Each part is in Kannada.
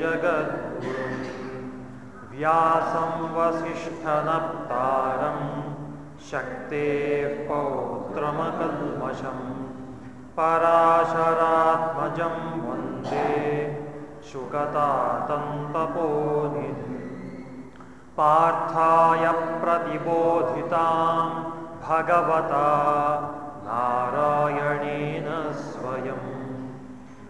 जगद्गुरुं। व्यासं वसिष्ठनप्तारं शक्तेः पौत्रमकल्मषम् पराशरात्मजं वंदे शुकतातन्तपोनिधि पार्थाय प्रतिबोधितां भगवता नारायणेन स्वयं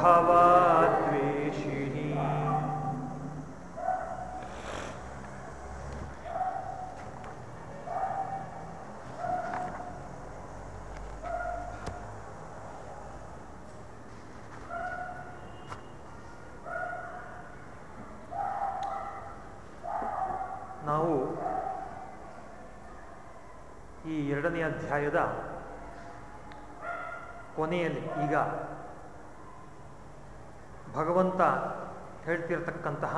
भवद्वेषिणी ನಾವು ಈ ಎರಡನೇ ಅಧ್ಯಾಯದ ಕೊನೆಯಲ್ಲಿ ಈಗ ಭಗವಂತ ಹೇಳ್ತಿರ್ತಕ್ಕಂತಹ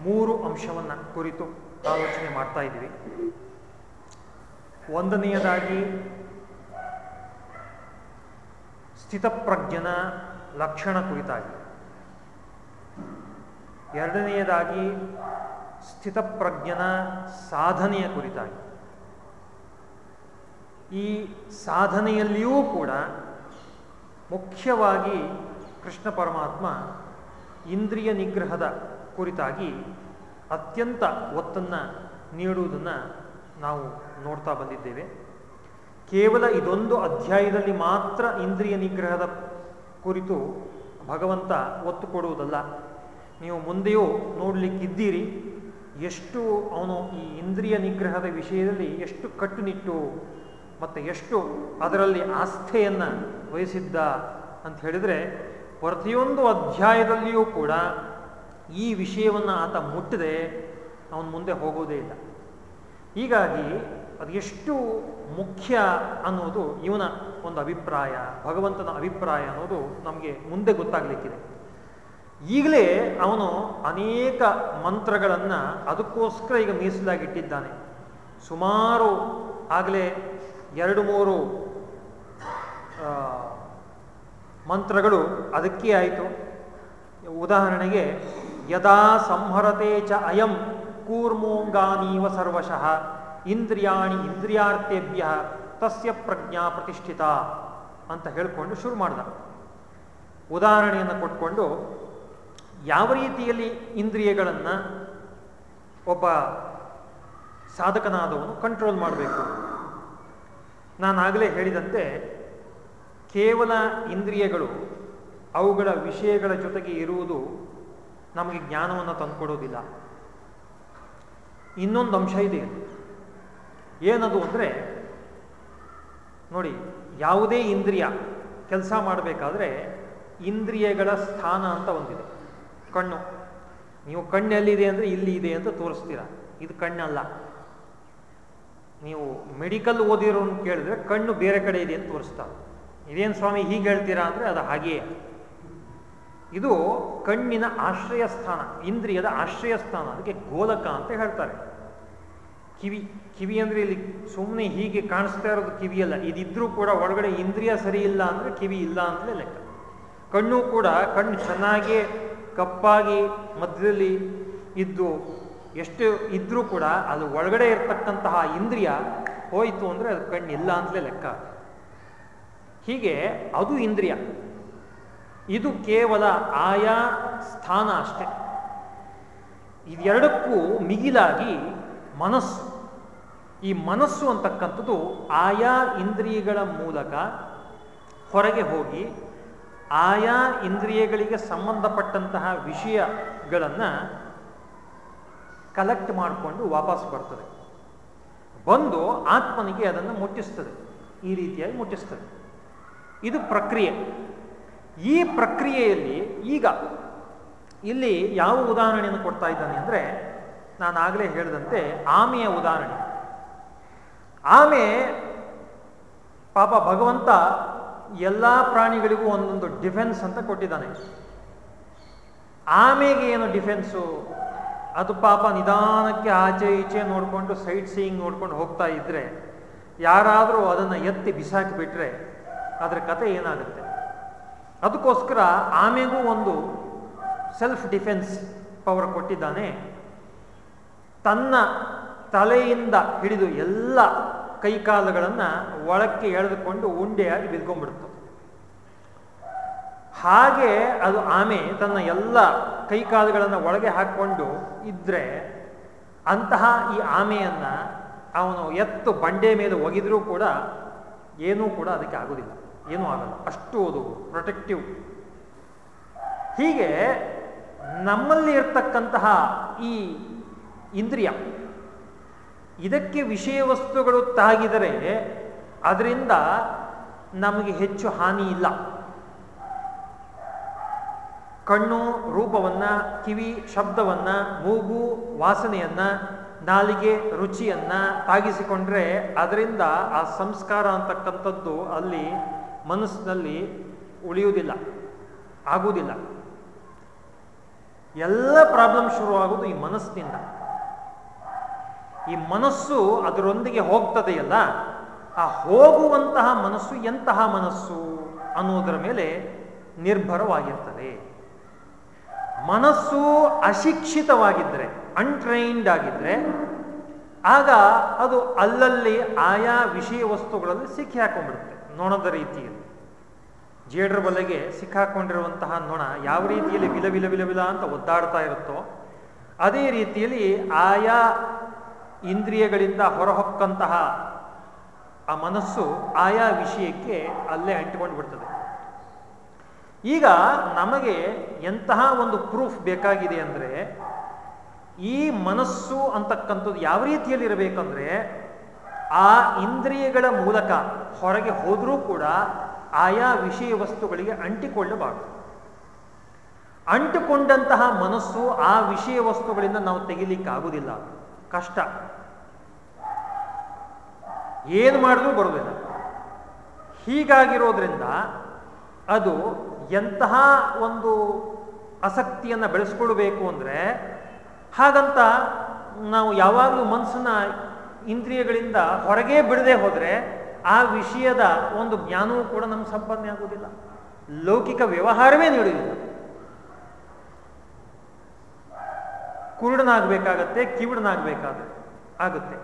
ಮೂರು ಅಂಶವನ್ನು ಕುರಿತು ಆಲೋಚನೆ ಮಾಡ್ತಾ ಇದ್ದೀವಿ. ಒಂದನೆಯದಾಗಿ ಸ್ಥಿತಪ್ರಜ್ಞನ ಲಕ್ಷಣ ಕುರಿತಾಗಿ. ಎರಡನೆಯದಾಗಿ ಸ್ಥಿತಪ್ರಜ್ಞನ ಸಾಧನೆಯ ಕುರಿತಾಗಿ. ಈ ಸಾಧನೆಯಲ್ಲಿಯೂ ಕೂಡ ಮುಖ್ಯವಾಗಿ ಕೃಷ್ಣ ಪರಮಾತ್ಮ ಇಂದ್ರಿಯ ನಿಗ್ರಹದ ಕುರಿತಾಗಿ ಅತ್ಯಂತ ಒತ್ತನ್ನು ನೀಡುವುದನ್ನು ನಾವು ನೋಡ್ತಾ ಬಂದಿದ್ದೇವೆ. ಕೇವಲ ಇದೊಂದು ಅಧ್ಯಾಯದಲ್ಲಿ ಮಾತ್ರ ಇಂದ್ರಿಯ ನಿಗ್ರಹದ ಕುರಿತು ಭಗವಂತ ಒತ್ತು ಕೊಡುವುದಲ್ಲ. ನೀವು ಮುಂದೆಯೂ ನೋಡಲಿಕ್ಕಿದ್ದೀರಿ. ಎಷ್ಟು ಅವನು ಈ ಇಂದ್ರಿಯ ನಿಗ್ರಹದ ವಿಷಯದಲ್ಲಿ ಎಷ್ಟು ಕಟ್ಟುನಿಟ್ಟು ಮತ್ತು ಎಷ್ಟು ಅದರಲ್ಲಿ ಆಸ್ಥೆಯನ್ನು ವಹಿಸಿದ್ದ ಅಂತ ಹೇಳಿದರೆ ಪ್ರತಿಯೊಂದು ಅಧ್ಯಾಯದಲ್ಲಿಯೂ ಕೂಡ ಈ ವಿಷಯವನ್ನು ಆತ ಮುಟ್ಟದೆ, ಅವನು ಮುಂದೆ ಹೋಗೋದೇ ಇಲ್ಲ. ಹೀಗಾಗಿ ಅದು ಎಷ್ಟು ಮುಖ್ಯ ಅನ್ನೋದು ಇವನ ಒಂದು ಅಭಿಪ್ರಾಯ, ಭಗವಂತನ ಅಭಿಪ್ರಾಯ ಅನ್ನೋದು ನಮಗೆ ಮುಂದೆ ಗೊತ್ತಾಗಲಿಕ್ಕಿದೆ. ಈಗಲೇ ಅವನು ಅನೇಕ ಮಂತ್ರಗಳನ್ನು ಅದಕ್ಕೋಸ್ಕರ ಈಗ ಮೀಸಲಾಗಿಟ್ಟಿದ್ದಾನೆ. ಸುಮಾರು ಆಗಲೇ ಎರಡು ಮೂರು ಮಂತ್ರಗಳು ಅದಕ್ಕೆ ಆಯಿತು. ಉದಾಹರಣೆಗೆ, ಯದಾ ಸಂಹರತೆ ಚ ಅಯಂ ಕೂರ್ಮೋಂಗಾನೀವ ಸರ್ವಶಃ ಇಂದ್ರಿಯಾಣಿ ಇಂದ್ರಿಯಾರ್ಥೇಭ್ಯ ತಸ್ಯ ಪ್ರಜ್ಞಾ ಪ್ರತಿಷ್ಠಿತ ಅಂತ ಹೇಳಿಕೊಂಡು ಶುರು ಮಾಡ್ದ. ಉದಾಹರಣೆಯನ್ನು ಕೊಟ್ಕೊಂಡು ಯಾವ ರೀತಿಯಲ್ಲಿ ಇಂದ್ರಿಯಗಳನ್ನು ಒಬ್ಬ ಸಾಧಕನಾದವನು ಕಂಟ್ರೋಲ್ ಮಾಡಬೇಕು. ನಾನಾಗಲೇ ಹೇಳಿದಂತೆ ಕೇವಲ ಇಂದ್ರಿಯಗಳು, ಅವುಗಳ ವಿಷಯಗಳ ಜೊತೆಗೆ ಇರುವುದು ನಮಗೆ ಜ್ಞಾನವನ್ನು ತಂದುಕೊಡೋದಿಲ್ಲ. ಇನ್ನೊಂದು ಅಂಶ ಇದೆ. ಏನದು ಅಂದರೆ, ನೋಡಿ, ಯಾವುದೇ ಇಂದ್ರಿಯ ಕೆಲಸ ಮಾಡಬೇಕಾದ್ರೆ ಇಂದ್ರಿಯಗಳ ಸ್ಥಾನ ಅಂತ ಒಂದಿದೆ. ಕಣ್ಣು. ನೀವು ಕಣ್ಣೆಲ್ಲಿದೆ ಅಂದರೆ ಇಲ್ಲಿ ಇದೆ ಅಂತ ತೋರಿಸ್ತೀರ. ಇದು ಕಣ್ಣಲ್ಲ. ನೀವು ಮೆಡಿಕಲ್ ಓದಿರೋನು ಕೇಳಿದ್ರೆ ಕಣ್ಣು ಬೇರೆ ಕಡೆ ಇದೆ ಅಂತ ತೋರಿಸ್ತಾರೆ. ಇದೇನು ಸ್ವಾಮಿ ಹೀಗೆ ಹೇಳ್ತೀರಾ ಅಂದರೆ ಅದು ಹಾಗೆಯೇ. ಇದು ಕಣ್ಣಿನ ಆಶ್ರಯ ಸ್ಥಾನ ಇಂದ್ರಿಯದ ಆಶ್ರಯ ಸ್ಥಾನ ಅದಕ್ಕೆ ಗೋಲಕ ಅಂತ ಹೇಳ್ತಾರೆ. ಕಿವಿ ಕಿವಿ ಅಂದರೆ ಇಲ್ಲಿ ಸುಮ್ಮನೆ ಹೀಗೆ ಕಾಣಿಸ್ತಾ ಇರೋದು ಕಿವಿಯಲ್ಲ ಇದಿದ್ರೂ ಕೂಡ ಒಳಗಡೆ ಇಂದ್ರಿಯ ಸರಿ ಇಲ್ಲ ಅಂದರೆ ಕಿವಿ ಇಲ್ಲ ಅಂತಲೇ ಲೆಕ್ಕ. ಕಣ್ಣು ಕೂಡ ಕಣ್ಣು ಚೆನ್ನಾಗಿ ಕಪ್ಪಾಗಿ ಮಧ್ಯದಲ್ಲಿ ಇದ್ದು ಎಷ್ಟು ಇದ್ರೂ ಕೂಡ ಅದು ಒಳಗಡೆ ಇರತಕ್ಕಂತಹ ಇಂದ್ರಿಯ ಹೋಯಿತು ಅಂದರೆ ಅದು ಕಣ್ಣಿಲ್ಲ ಅಂತಲೇ ಲೆಕ್ಕ. ಹೀಗೆ ಅದು ಇಂದ್ರಿಯ. ಇದು ಕೇವಲ ಆಯಾ ಸ್ಥಾನ ಅಷ್ಟೆ. ಇದೆರಡಕ್ಕೂ ಮಿಗಿಲಾಗಿ ಮನಸ್ಸು. ಈ ಮನಸ್ಸು ಅಂತಕ್ಕಂಥದ್ದು ಆಯಾ ಇಂದ್ರಿಯಗಳ ಮೂಲಕ ಹೊರಗೆ ಹೋಗಿ ಆಯಾ ಇಂದ್ರಿಯಗಳಿಗೆ ಸಂಬಂಧಪಟ್ಟಂತಹ ವಿಷಯಗಳನ್ನು ಕಲೆಕ್ಟ್ ಮಾಡಿಕೊಂಡು ವಾಪಸ್ ಬರ್ತದೆ. ಬಂದು ಆತ್ಮನಿಗೆ ಅದನ್ನು ಮುಟ್ಟಿಸ್ತದೆ. ಈ ರೀತಿಯಾಗಿ ಮುಟ್ಟಿಸ್ತದೆ. ಇದು ಪ್ರಕ್ರಿಯೆ. ಈ ಪ್ರಕ್ರಿಯೆಯಲ್ಲಿ ಈಗ ಇಲ್ಲಿ ಯಾವ ಉದಾಹರಣೆಯನ್ನು ಕೊಡ್ತಾ ಇದ್ದಾನೆ ಅಂದರೆ ನಾನು ಆಗಲೇ ಹೇಳಿದಂತೆ ಆಮೆಯ ಉದಾಹರಣೆ. ಆಮೆ ಪಾಪ ಭಗವಂತ ಎಲ್ಲ ಪ್ರಾಣಿಗಳಿಗೂ ಒಂದೊಂದು ಡಿಫೆನ್ಸ್ ಅಂತ ಕೊಟ್ಟಿದ್ದಾನೆ. ಆಮೆಗೆ ಏನು ಡಿಫೆನ್ಸು? ಅದು ಪಾಪ ನಿಧಾನಕ್ಕೆ ಆಚೆ ಈಚೆ ನೋಡಿಕೊಂಡು ಸೈಟ್ ಸೀಯಿಂಗ್ ನೋಡ್ಕೊಂಡು ಹೋಗ್ತಾ ಇದ್ರೆ, ಯಾರಾದರೂ ಅದನ್ನು ಎತ್ತಿ ಬಿಸಾಕಿಬಿಟ್ರೆ ಅದರ ಕತೆ ಏನಾಗುತ್ತೆ? ಅದಕ್ಕೋಸ್ಕರ ಆಮೆಗೂ ಒಂದು ಸೆಲ್ಫ್ ಡಿಫೆನ್ಸ್ ಪವರ್ ಕೊಟ್ಟಿದ್ದಾನೆ. ತನ್ನ ತಲೆಯಿಂದ ಹಿಡಿದು ಎಲ್ಲ ಕೈಕಾಲುಗಳನ್ನು ಒಳಕ್ಕೆ ಎಳೆದುಕೊಂಡು ಉಂಡೆಯಾಗಿ ಬಿದ್ಕೊಂಡ್ಬಿಡ್ತು. ಹಾಗೆ ಅದು ಆಮೆ ತನ್ನ ಎಲ್ಲ ಕೈಕಾಲುಗಳನ್ನು ಒಳಗೆ ಹಾಕ್ಕೊಂಡು ಇದ್ರೆ ಅಂತಹ ಈ ಆಮೆಯನ್ನು ಅವನು ಎತ್ತು ಬಂಡೆ ಮೇಲೆ ಒಗೆದರೂ ಕೂಡ ಏನೂ ಕೂಡ ಅದಕ್ಕೆ ಆಗೋದಿಲ್ಲ. ಏನೂ ಆಗಲ್ಲ. ಅಷ್ಟು ಅದು ಪ್ರೊಟೆಕ್ಟಿವ್ ಹೀಗೆ ನಮ್ಮಲ್ಲಿ ಇರ್ತಕ್ಕಂತಹ ಈ ಇಂದ್ರಿಯ, ಇದಕ್ಕೆ ವಿಷಯ ವಸ್ತುಗಳು ತಾಗಿದರೆ ಅದರಿಂದ ನಮಗೆ ಹೆಚ್ಚು ಹಾನಿ ಇಲ್ಲ. ಕಣ್ಣು, ರೂಪವನ್ನ, ಕಿವಿ, ಶಬ್ದವನ್ನ, ಮೂಗು, ವಾಸನೆಯನ್ನ, ನಾಲಿಗೆ, ರುಚಿಯನ್ನ ತಾಗಿಸಿಕೊಂಡ್ರೆ ಅದರಿಂದ ಆ ಸಂಸ್ಕಾರ ಅಂತಕ್ಕಂಥದ್ದು ಅಲ್ಲಿ ಮನಸ್ಸಿನಲ್ಲಿ ಉಳಿಯುವುದಿಲ್ಲ, ಆಗುವುದಿಲ್ಲ. ಎಲ್ಲ ಪ್ರಾಬ್ಲಮ್ ಶುರುವಾಗುವುದು ಈ ಮನಸ್ಸಿನಿಂದ. ಈ ಮನಸ್ಸು ಅದರೊಂದಿಗೆ ಹೋಗ್ತದೆಯಲ್ಲ, ಆ ಹೋಗುವಂತಹ ಮನಸ್ಸು ಎಂತಹ ಮನಸ್ಸು ಅನ್ನೋದರ ಮೇಲೆ ನಿರ್ಭರವಾಗಿರ್ತದೆ. ಮನಸ್ಸು ಅಶಿಕ್ಷಿತವಾಗಿದ್ದರೆ ಅನ್ಟ್ರೈನ್ಡ್ ಆಗಿದ್ದರೆ, ಆಗ ಅದು ಅಲ್ಲಲ್ಲಿ ಆಯಾ ವಿಷಯ ವಸ್ತುಗಳಲ್ಲಿ ಸಿಕ್ಕಿ ಹಾಕೊಂಡ್ಬಿಡುತ್ತೆ. ನೊಣದ ರೀತಿಯಲ್ಲಿ ಜೇಡರ ಬಲೆಗೆ ಸಿಕ್ಕಾಕೊಂಡಿರುವಂತಹ ನೊಣ ಯಾವ ರೀತಿಯಲ್ಲಿ ವಿಲ ವಿಲ ವಿಲ ವಿಲ ಅಂತ ಒದ್ದಾಡ್ತಾ ಇರುತ್ತೋ, ಅದೇ ರೀತಿಯಲ್ಲಿ ಆಯಾ ಇಂದ್ರಿಯಗಳಿಂದ ಹೊರಹೊಕ್ಕಂತಹ ಆ ಮನಸ್ಸು ಆಯಾ ವಿಷಯಕ್ಕೆ ಅಲ್ಲೇ ಅಂಟಿಕೊಂಡು ಬಿಡ್ತದೆ. ಈಗ ನಮಗೆ ಎಂತಹ ಒಂದು ಪ್ರೂಫ್ ಬೇಕಾಗಿದೆ ಅಂದರೆ, ಈ ಮನಸ್ಸು ಅಂತಕ್ಕಂಥದ್ದು ಯಾವ ರೀತಿಯಲ್ಲಿ ಇರಬೇಕಂದ್ರೆ ಆ ಇಂದ್ರಿಯಗಳ ಮೂಲಕ ಹೊರಗೆ ಹೋದರೂ ಕೂಡ ಆಯಾ ವಿಷಯ ವಸ್ತುಗಳಿಗೆ ಅಂಟಿಕೊಳ್ಳಬಾರದು. ಅಂಟಿಕೊಂಡಂತಹ ಮನಸ್ಸು ಆ ವಿಷಯ ವಸ್ತುಗಳಿಂದ ನಾವು ತೆಗಿಲಿಕ್ಕಾಗುವುದಿಲ್ಲ. ಕಷ್ಟ. ಏನು ಮಾಡಿದ್ರೂ ಬರುವುದಿಲ್ಲ. ಹೀಗಾಗಿರೋದ್ರಿಂದ ಅದು ಎಂತಹ ಒಂದು ಆಸಕ್ತಿಯನ್ನು ಬೆಳೆಸ್ಕೊಳ್ಬೇಕು ಅಂದರೆ ಹಾಗಂತ ನಾವು ಯಾವಾಗಲೂ ಮನಸ್ಸನ್ನ ಇಂದ್ರಿಯಗಳಿಂದ ಹೊರಗೆ ಬಿಡದೆ ಹೋದರೆ ಆ ವಿಷಯದ ಒಂದು ಜ್ಞಾನವೂ ಕೂಡ ನಮ್ಗೆ ಸಂಪಾದನೆ ಆಗುವುದಿಲ್ಲ. ಲೌಕಿಕ ವ್ಯವಹಾರವೇ ನೀಡುವುದಿಲ್ಲ. ಕುರುಡನಾಗಬೇಕಾಗತ್ತೆ, ಕಿವುಡನಾಗಬೇಕಾದ, ಆಗುತ್ತೆ.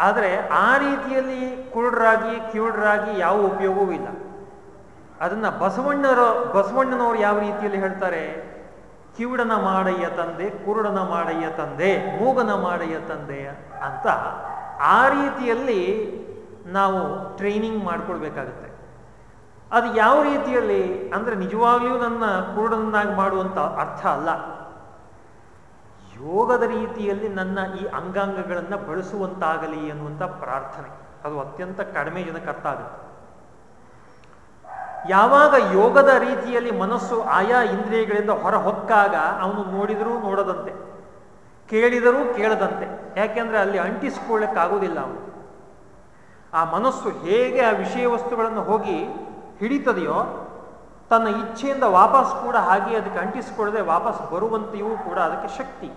ಆದರೆ ಆ ರೀತಿಯಲ್ಲಿ ಕುರುಡರಾಗಿ, ಕಿವುಡರಾಗಿ ಯಾವ ಉಪಯೋಗವೂ ಇಲ್ಲ. ಅದನ್ನ ಬಸವಣ್ಣರ, ಬಸವಣ್ಣನವರು ಯಾವ ರೀತಿಯಲ್ಲಿ ಹೇಳ್ತಾರೆ? ಕಿವುಡನ ಮಾಡಯ್ಯ ತಂದೆ, ಕುರುಡನ ಮಾಡಯ್ಯ ತಂದೆ, ಮೂಗನ ಮಾಡಯ್ಯ ತಂದೆ ಅಂತ ಆ ರೀತಿಯಲ್ಲಿ ನಾವು ಟ್ರೈನಿಂಗ್ ಮಾಡ್ಕೊಳ್ಬೇಕಾಗುತ್ತೆ. ಅದು ಯಾವ ರೀತಿಯಲ್ಲಿ ಅಂದರೆ ನಿಜವಾಗ್ಲೂ ನನ್ನ ಕುರುಡನಾಗಿ ಮಾಡುವಂಥ ಅರ್ಥ ಅಲ್ಲ. ಯೋಗದ ರೀತಿಯಲ್ಲಿ ನನ್ನ ಈ ಅಂಗಾಂಗಗಳನ್ನು ಬಳಸುವಂತಾಗಲಿ ಎನ್ನುವಂಥ ಪ್ರಾರ್ಥನೆ. ಅದು ಅತ್ಯಂತ ಕಡಿಮೆ ಜನಕ್ಕೆ ಅರ್ಥ ಆಗುತ್ತೆ. ಯಾವಾಗ ಯೋಗದ ರೀತಿಯಲ್ಲಿ ಮನಸ್ಸು ಆಯಾ ಇಂದ್ರಿಯಗಳಿಂದ ಹೊರ ಹೊಕ್ಕಾಗ ಅವನು ನೋಡಿದರೂ ನೋಡದಂತೆ. ಕೇಳಿದರೂ ಕೇಳದಂತೆ. ಯಾಕೆಂದ್ರೆ ಅಲ್ಲಿ ಅಂಟಿಸ್ಕೊಳ್ಳಕ್ಕಾಗೋದಿಲ್ಲ ಅವನು. ಆ ಮನಸ್ಸು ಹೇಗೆ ಆ ವಿಷಯ ವಸ್ತುಗಳನ್ನು ಹೋಗಿ ಹಿಡಿತದೆಯೋ, ತನ್ನ ಇಚ್ಛೆಯಿಂದ ವಾಪಸ್ ಕೂಡ ಹಾಗೆ ಅದಕ್ಕೆ ಅಂಟಿಸಿಕೊಳ್ಳದೆ ವಾಪಸ್ ಬರುವಂತೆಯೂ ಕೂಡ ಅದಕ್ಕೆ ಶಕ್ತಿ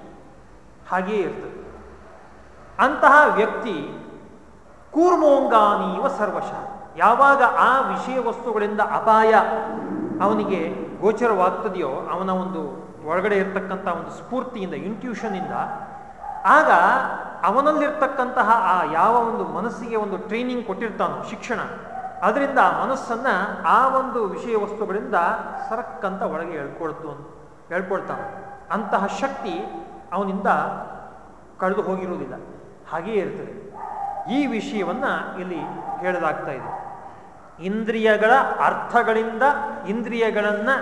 ಹಾಗೆಯೇ ಇರ್ತದೆ. ಅಂತಹ ವ್ಯಕ್ತಿ ಕೂರ್ಮೋಂಗಾನೀವ ಸರ್ವಶಃ. ಯಾವಾಗ ಆ ವಿಷಯ ವಸ್ತುಗಳಿಂದ ಅಪಾಯ ಅವನಿಗೆ ಗೋಚರವಾಗ್ತದೆಯೋ, ಅವನ ಒಂದು ಒಳಗಡೆ ಇರತಕ್ಕಂಥ ಒಂದು ಸ್ಫೂರ್ತಿಯಿಂದ ಇಂದ ಆಗ ಅವನಲ್ಲಿರ್ತಕ್ಕಂತಹ ಆ ಯಾವ ಒಂದು ಮನಸ್ಸಿಗೆ ಒಂದು ಟ್ರೈನಿಂಗ್ ಕೊಟ್ಟಿರ್ತಾನೋ ಶಿಕ್ಷಣ, ಅದರಿಂದ ಆ ಮನಸ್ಸನ್ನ ಆ ಒಂದು ವಿಷಯ ವಸ್ತುಗಳಿಂದ ಸರಕ್ಕಂತ ಒಳಗೆ ಹೇಳ್ಕೊಳ್ತು ಹೇಳ್ಕೊಳ್ತಾನೆ ಅಂತಹ ಶಕ್ತಿ ಅವನಿಂದ ಕಳೆದು ಹೋಗಿರುವುದಿಲ್ಲ. ಹಾಗೆಯೇ ಇರ್ತದೆ. ಈ ವಿಷಯವನ್ನ ಇಲ್ಲಿ ಹೇಳಲಾಗ್ತಾ ಇದೆ. ಇಂದ್ರಿಯಗಳ ಅರ್ಥಗಳಿಂದ ಇಂದ್ರಿಯಗಳನ್ನು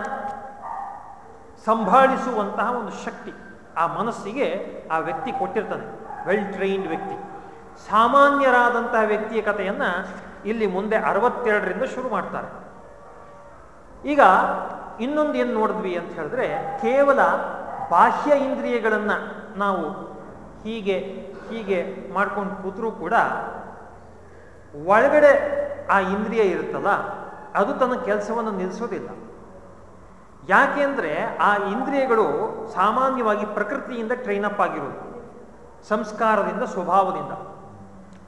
ಸಂಭಾಳಿಸುವಂತಹ ಒಂದು ಶಕ್ತಿ ಆ ಮನಸ್ಸಿಗೆ ಆ ವ್ಯಕ್ತಿ ಕೊಟ್ಟಿರ್ತಾನೆ. ವೆಲ್ ಟ್ರೈನ್ಡ್ ವ್ಯಕ್ತಿ. ಸಾಮಾನ್ಯರಾದಂತಹ ವ್ಯಕ್ತಿಯ ಕಥೆಯನ್ನ ಇಲ್ಲಿ ಮುಂದೆ ಅರವತ್ತೆರಡರಿಂದ ಶುರು ಮಾಡ್ತಾರೆ. ಈಗ ಇನ್ನೊಂದು ಏನು ನೋಡಿದ್ವಿ ಅಂತ ಹೇಳಿದ್ರೆ ಕೇವಲ ಬಾಹ್ಯ ಇಂದ್ರಿಯಗಳನ್ನು ನಾವು ಹೀಗೆ ಹೀಗೆ ಮಾಡ್ಕೊಂಡು ಕೂತರೂ ಕೂಡ ಒಳಗಡೆ ಆ ಇಂದ್ರಿಯ ಇರುತ್ತಲ್ಲ, ಅದು ತನ್ನ ಕೆಲಸವನ್ನು ನಿಲ್ಲಿಸೋದಿಲ್ಲ ಯಾಕೆಂದ್ರೆ ಆ ಇಂದ್ರಿಯಗಳು ಸಾಮಾನ್ಯವಾಗಿ ಪ್ರಕೃತಿಯಿಂದ ಟ್ರೈನ್ ಅಪ್ ಆಗಿರೋದು. ಸಂಸ್ಕಾರದಿಂದ, ಸ್ವಭಾವದಿಂದ.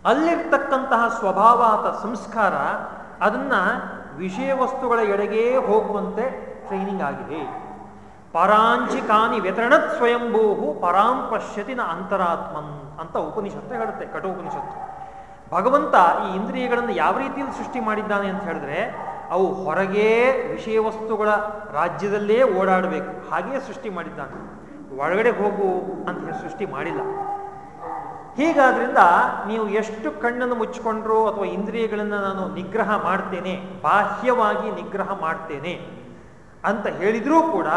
ಅಲ್ಲಿರ್ತಕ್ಕಂತಹ ಸ್ವಭಾವ ಅಥವಾ ಸಂಸ್ಕಾರ ಅದನ್ನ ವಿಷಯ ವಸ್ತುಗಳ ಎಡೆಗೆ ಹೋಗುವಂತೆ ಟ್ರೈನಿಂಗ್ ಆಗಿದೆ. ಪರಾಂಚಿಕಾನಿ ವ್ಯತರಣತ್ ಸ್ವಯಂಭೂಹು ಪರಾಂ ಪಶ್ಯತಿನ ಅಂತರಾತ್ಮನ್ ಅಂತ ಉಪನಿಷತ್ತು ಹೇಳುತ್ತೆ, ಕಠೋಪನಿಷತ್ತು. ಭಗವಂತ ಈ ಇಂದ್ರಿಯಗಳನ್ನು ಯಾವ ರೀತಿಯಲ್ಲಿ ಸೃಷ್ಟಿ ಮಾಡಿದ್ದಾನೆ ಅಂತ ಹೇಳಿದ್ರೆ ಅವು ಹೊರಗೆ ವಿಷಯ ವಸ್ತುಗಳ ರಾಜ್ಯದಲ್ಲೇ ಓಡಾಡಬೇಕು. ಹಾಗೆಯೇ ಸೃಷ್ಟಿ ಮಾಡಿದ್ದಾನೆ. ಒಳಗಡೆ ಹೋಗು ಅಂತ ಸೃಷ್ಟಿ ಮಾಡಿಲ್ಲ. ಹೀಗಾದ್ರಿಂದ ನೀವು ಎಷ್ಟು ಕಣ್ಣನ್ನು ಮುಚ್ಚಿಕೊಂಡ್ರು ಅಥವಾ ಇಂದ್ರಿಯಗಳನ್ನು ನಾನು ನಿಗ್ರಹ ಮಾಡ್ತೇನೆ, ಬಾಹ್ಯವಾಗಿ ನಿಗ್ರಹ ಮಾಡ್ತೇನೆ ಅಂತ ಹೇಳಿದರೂ ಕೂಡ